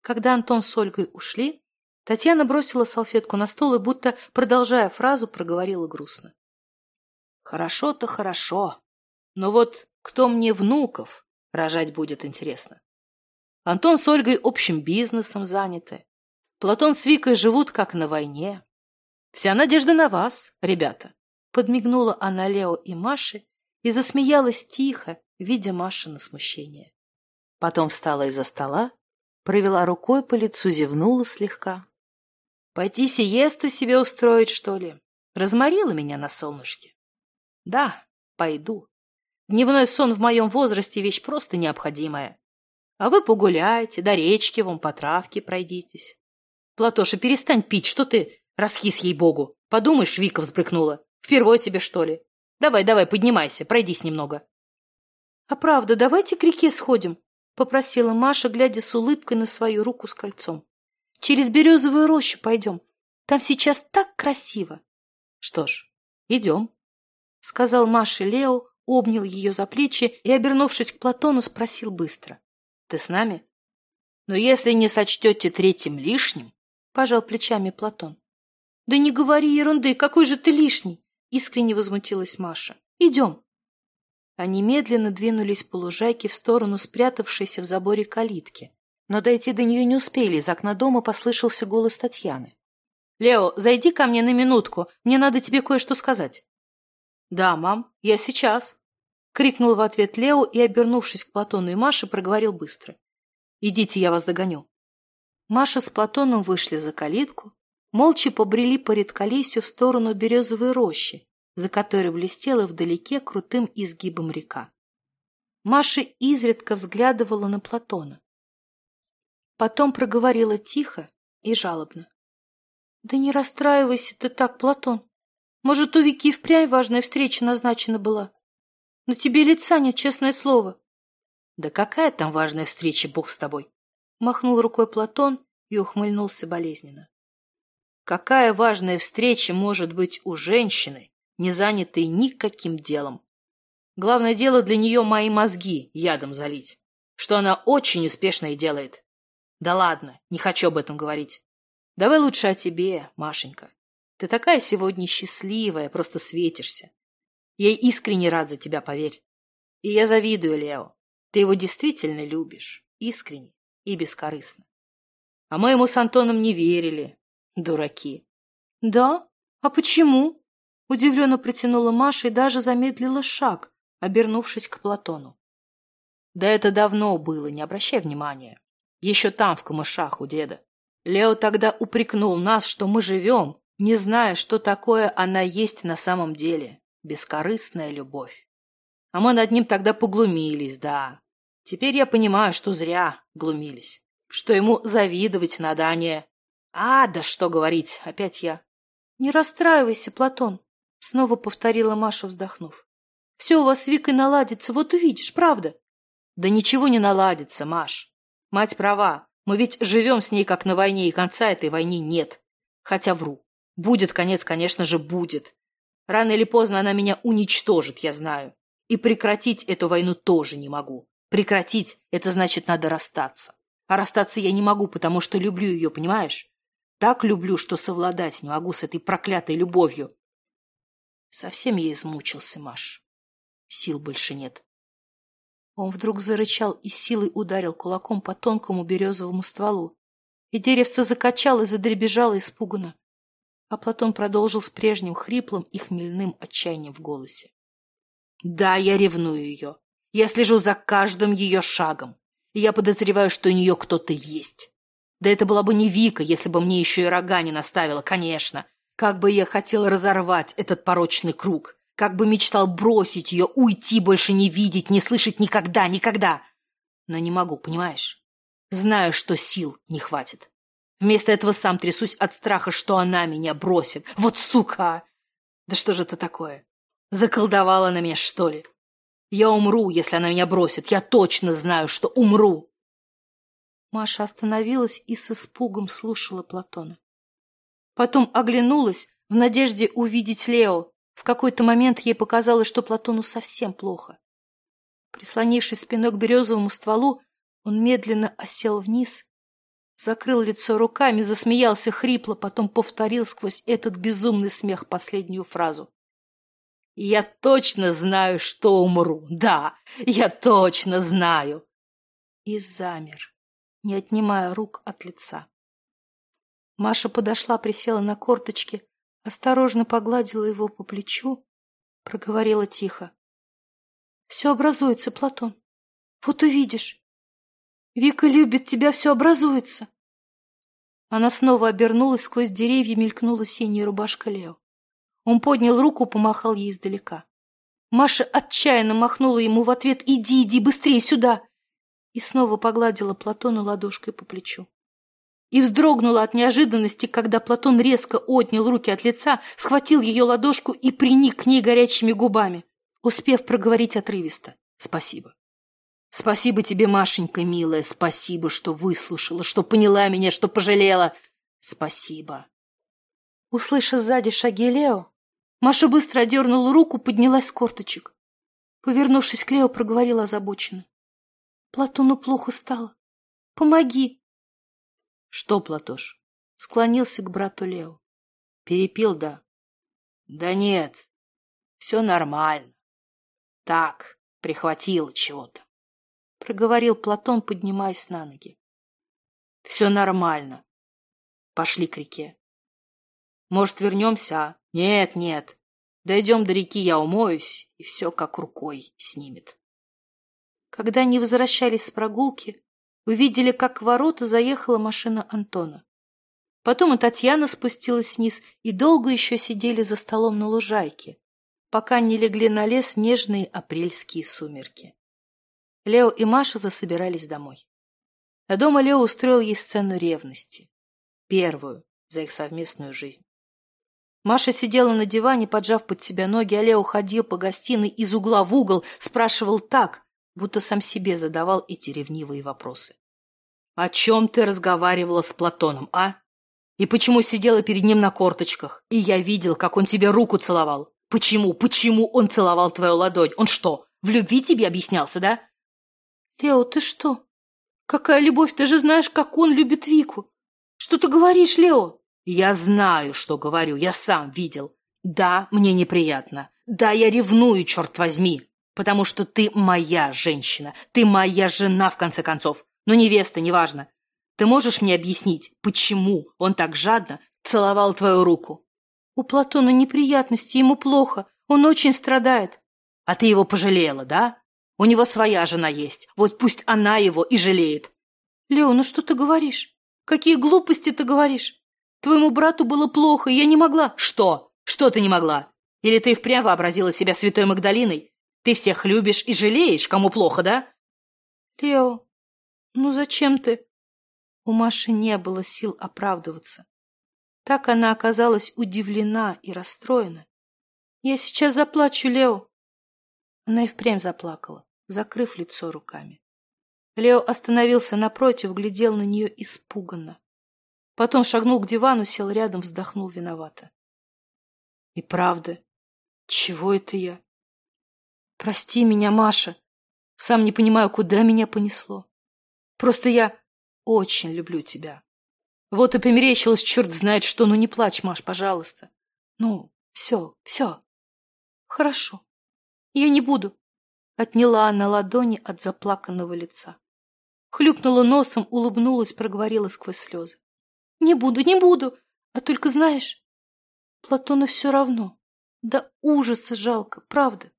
A: Когда Антон с Ольгой ушли, Татьяна бросила салфетку на стол и, будто продолжая фразу, проговорила грустно. «Хорошо-то хорошо, но вот кто мне внуков рожать будет интересно? Антон с Ольгой общим бизнесом заняты. Платон с Викой живут как на войне. Вся надежда на вас, ребята!» Подмигнула она Лео и Маше и засмеялась тихо, видя Машина смущение. Потом встала из-за стола, провела рукой по лицу, зевнула слегка. «Пойти сиесту себе устроить, что ли? Разморила меня на солнышке?» «Да, пойду. Дневной сон в моем возрасте вещь просто необходимая. А вы погуляйте, до речки вон по травке пройдитесь. Платоша, перестань пить, что ты? Раскис ей-богу. Подумаешь, Вика взбрыкнула. Впервой тебе, что ли? Давай, давай, поднимайся, пройдись немного. — А правда, давайте к реке сходим, — попросила Маша, глядя с улыбкой на свою руку с кольцом. — Через березовую рощу пойдем. Там сейчас так красиво. — Что ж, идем, — сказал Маше Лео, обнял ее за плечи и, обернувшись к Платону, спросил быстро. — Ты с нами? — Но если не сочтете третьим лишним, — пожал плечами Платон. — Да не говори ерунды, какой же ты лишний! Искренне возмутилась Маша. «Идем!» Они медленно двинулись по лужайке в сторону спрятавшейся в заборе калитки. Но дойти до нее не успели, из окна дома послышался голос Татьяны. «Лео, зайди ко мне на минутку, мне надо тебе кое-что сказать». «Да, мам, я сейчас», — крикнул в ответ Лео и, обернувшись к Платону и Маше, проговорил быстро. «Идите, я вас догоню». Маша с Платоном вышли за калитку, молча побрели по редколесью в сторону березовой рощи, за которой блестела вдалеке крутым изгибом река. Маша изредка взглядывала на Платона. Потом проговорила тихо и жалобно. — Да не расстраивайся ты так, Платон. Может, у Вики впрямь важная встреча назначена была. Но тебе лица нет, честное слово.
B: — Да какая там важная встреча, бог с тобой? Махнул рукой Платон и ухмыльнулся болезненно. Какая важная встреча может быть у женщины, не занятой никаким делом? Главное дело для нее мои мозги ядом залить, что она очень успешно и делает. Да ладно, не хочу об этом говорить. Давай лучше о тебе, Машенька. Ты такая сегодня счастливая, просто светишься. Я искренне рад за тебя, поверь. И я завидую Лео. Ты его действительно любишь, искренне и бескорыстно. А мы ему с Антоном не верили, дураки.
A: Да? А почему? Удивленно протянула Маша и даже замедлила шаг, обернувшись к Платону.
B: Да это давно было, не обращай внимания. Еще там, в камышах у деда. Лео тогда упрекнул нас, что мы живем, не зная, что такое она есть на самом деле. Бескорыстная любовь. А мы над ним тогда поглумились, да. Теперь я понимаю, что зря глумились. Что ему завидовать надо, а не... А, да что говорить, опять я.
A: Не расстраивайся, Платон, снова повторила Маша, вздохнув. Все у вас с Викой наладится, вот увидишь, правда?
B: Да ничего не наладится, Маш. Мать права, мы ведь живем с ней как на войне, и конца этой войне нет. Хотя вру. Будет конец, конечно же, будет. Рано или поздно она меня уничтожит, я знаю. И прекратить эту войну тоже не могу. Прекратить – это значит, надо расстаться. А расстаться я не могу, потому что люблю ее, понимаешь? Так люблю, что совладать не могу с этой проклятой любовью. Совсем я измучился, Маш. Сил больше нет.
A: Он вдруг зарычал и силой ударил кулаком по тонкому березовому стволу. И деревце закачало задребежало испуганно. А Платон продолжил с прежним хриплым и хмельным отчаянием в голосе.
B: «Да, я ревную ее. Я слежу за каждым ее шагом. И я подозреваю, что у нее кто-то есть. Да это была бы не Вика, если бы мне еще и рога не наставила, конечно. Как бы я хотел разорвать этот порочный круг. Как бы мечтал бросить ее, уйти, больше не видеть, не слышать никогда, никогда. Но не могу, понимаешь? Знаю, что сил не хватит. Вместо этого сам трясусь от страха, что она меня бросит. Вот сука! Да что же это такое? Заколдовала на меня, что ли? Я умру, если она меня бросит. Я точно знаю, что умру.
A: Маша остановилась и с испугом слушала Платона. Потом оглянулась в надежде увидеть Лео, в какой-то момент ей показалось, что Платону совсем плохо. Прислонившись спиной к березовому стволу, он медленно осел вниз, закрыл лицо руками, засмеялся хрипло, потом повторил сквозь этот безумный смех последнюю фразу. «Я точно знаю, что умру. Да, я точно знаю!» И замер, не отнимая рук от лица. Маша подошла, присела на корточки, осторожно погладила его по плечу, проговорила тихо. «Все образуется, Платон. Вот увидишь. Вика любит тебя, все образуется». Она снова обернулась, сквозь деревья мелькнула синяя рубашка Лео. Он поднял руку, помахал ей издалека. Маша отчаянно махнула ему в ответ «Иди, иди, быстрее сюда!» и снова погладила Платону ладошкой по плечу и вздрогнула от неожиданности, когда Платон резко отнял руки от лица, схватил ее ладошку и приник к ней горячими губами, успев проговорить отрывисто «Спасибо». «Спасибо тебе, Машенька, милая, спасибо, что выслушала, что поняла меня, что пожалела. Спасибо». Услышав сзади шаги Лео, Маша быстро одернула руку, поднялась с корточек. Повернувшись к Лео, проговорила озабоченно. «Платону плохо стало. Помоги!»
B: Что, Платош? Склонился к брату Лео. Перепил, да? Да нет, все нормально. Так, прихватило чего-то. Проговорил Платон, поднимаясь на ноги. Все нормально. Пошли к реке. Может, вернемся, а? Нет, нет. Дойдем до реки, я умоюсь, и все как рукой снимет.
A: Когда они возвращались с прогулки, увидели, как к вороту заехала машина Антона. Потом и Татьяна спустилась вниз и долго еще сидели за столом на лужайке, пока не легли на лес нежные апрельские сумерки. Лео и Маша засобирались домой. А дома Лео устроил ей сцену ревности. Первую за их совместную жизнь. Маша сидела на диване, поджав под себя ноги, а Лео ходил по гостиной из угла в угол, спрашивал так, будто сам себе задавал эти ревнивые вопросы. «О чем ты разговаривала с Платоном, а? И почему сидела перед ним на корточках, и я видел, как он тебе руку целовал? Почему, почему он целовал твою ладонь? Он что, в любви тебе объяснялся, да?» «Лео, ты что? Какая любовь? Ты же знаешь, как он любит Вику. Что ты говоришь, Лео?» «Я знаю, что говорю, я сам видел. Да, мне неприятно. Да, я ревную, черт возьми, потому что ты моя женщина, ты моя жена, в конце концов. Но невеста, неважно. Ты можешь мне объяснить, почему он так жадно целовал твою руку? У Платона неприятности, ему плохо, он очень страдает. А ты его пожалела, да? У него своя жена есть, вот пусть она его и жалеет. Лео, ну что ты говоришь? Какие глупости ты говоришь? Твоему брату было плохо, и я не могла. Что? Что ты не могла? Или ты впрямь вообразила себя святой Магдалиной? Ты всех любишь и жалеешь, кому плохо, да? Лео, ну зачем ты? У Маши не было сил оправдываться. Так она оказалась удивлена и расстроена. Я сейчас заплачу, Лео. Она и впрямь заплакала, закрыв лицо руками. Лео остановился напротив, глядел на нее испуганно. Потом шагнул к дивану, сел рядом, вздохнул виновато. И правда, чего это я? Прости меня, Маша. Сам не понимаю, куда меня понесло. Просто я очень люблю тебя. Вот и померещилось, черт знает что. Ну не плачь, Маш, пожалуйста. Ну, все, все. Хорошо. Я не буду. Отняла она ладони от заплаканного лица. Хлюпнула носом, улыбнулась, проговорила сквозь слезы. Не буду, не буду. А только знаешь, Платону все равно. Да ужаса жалко, правда.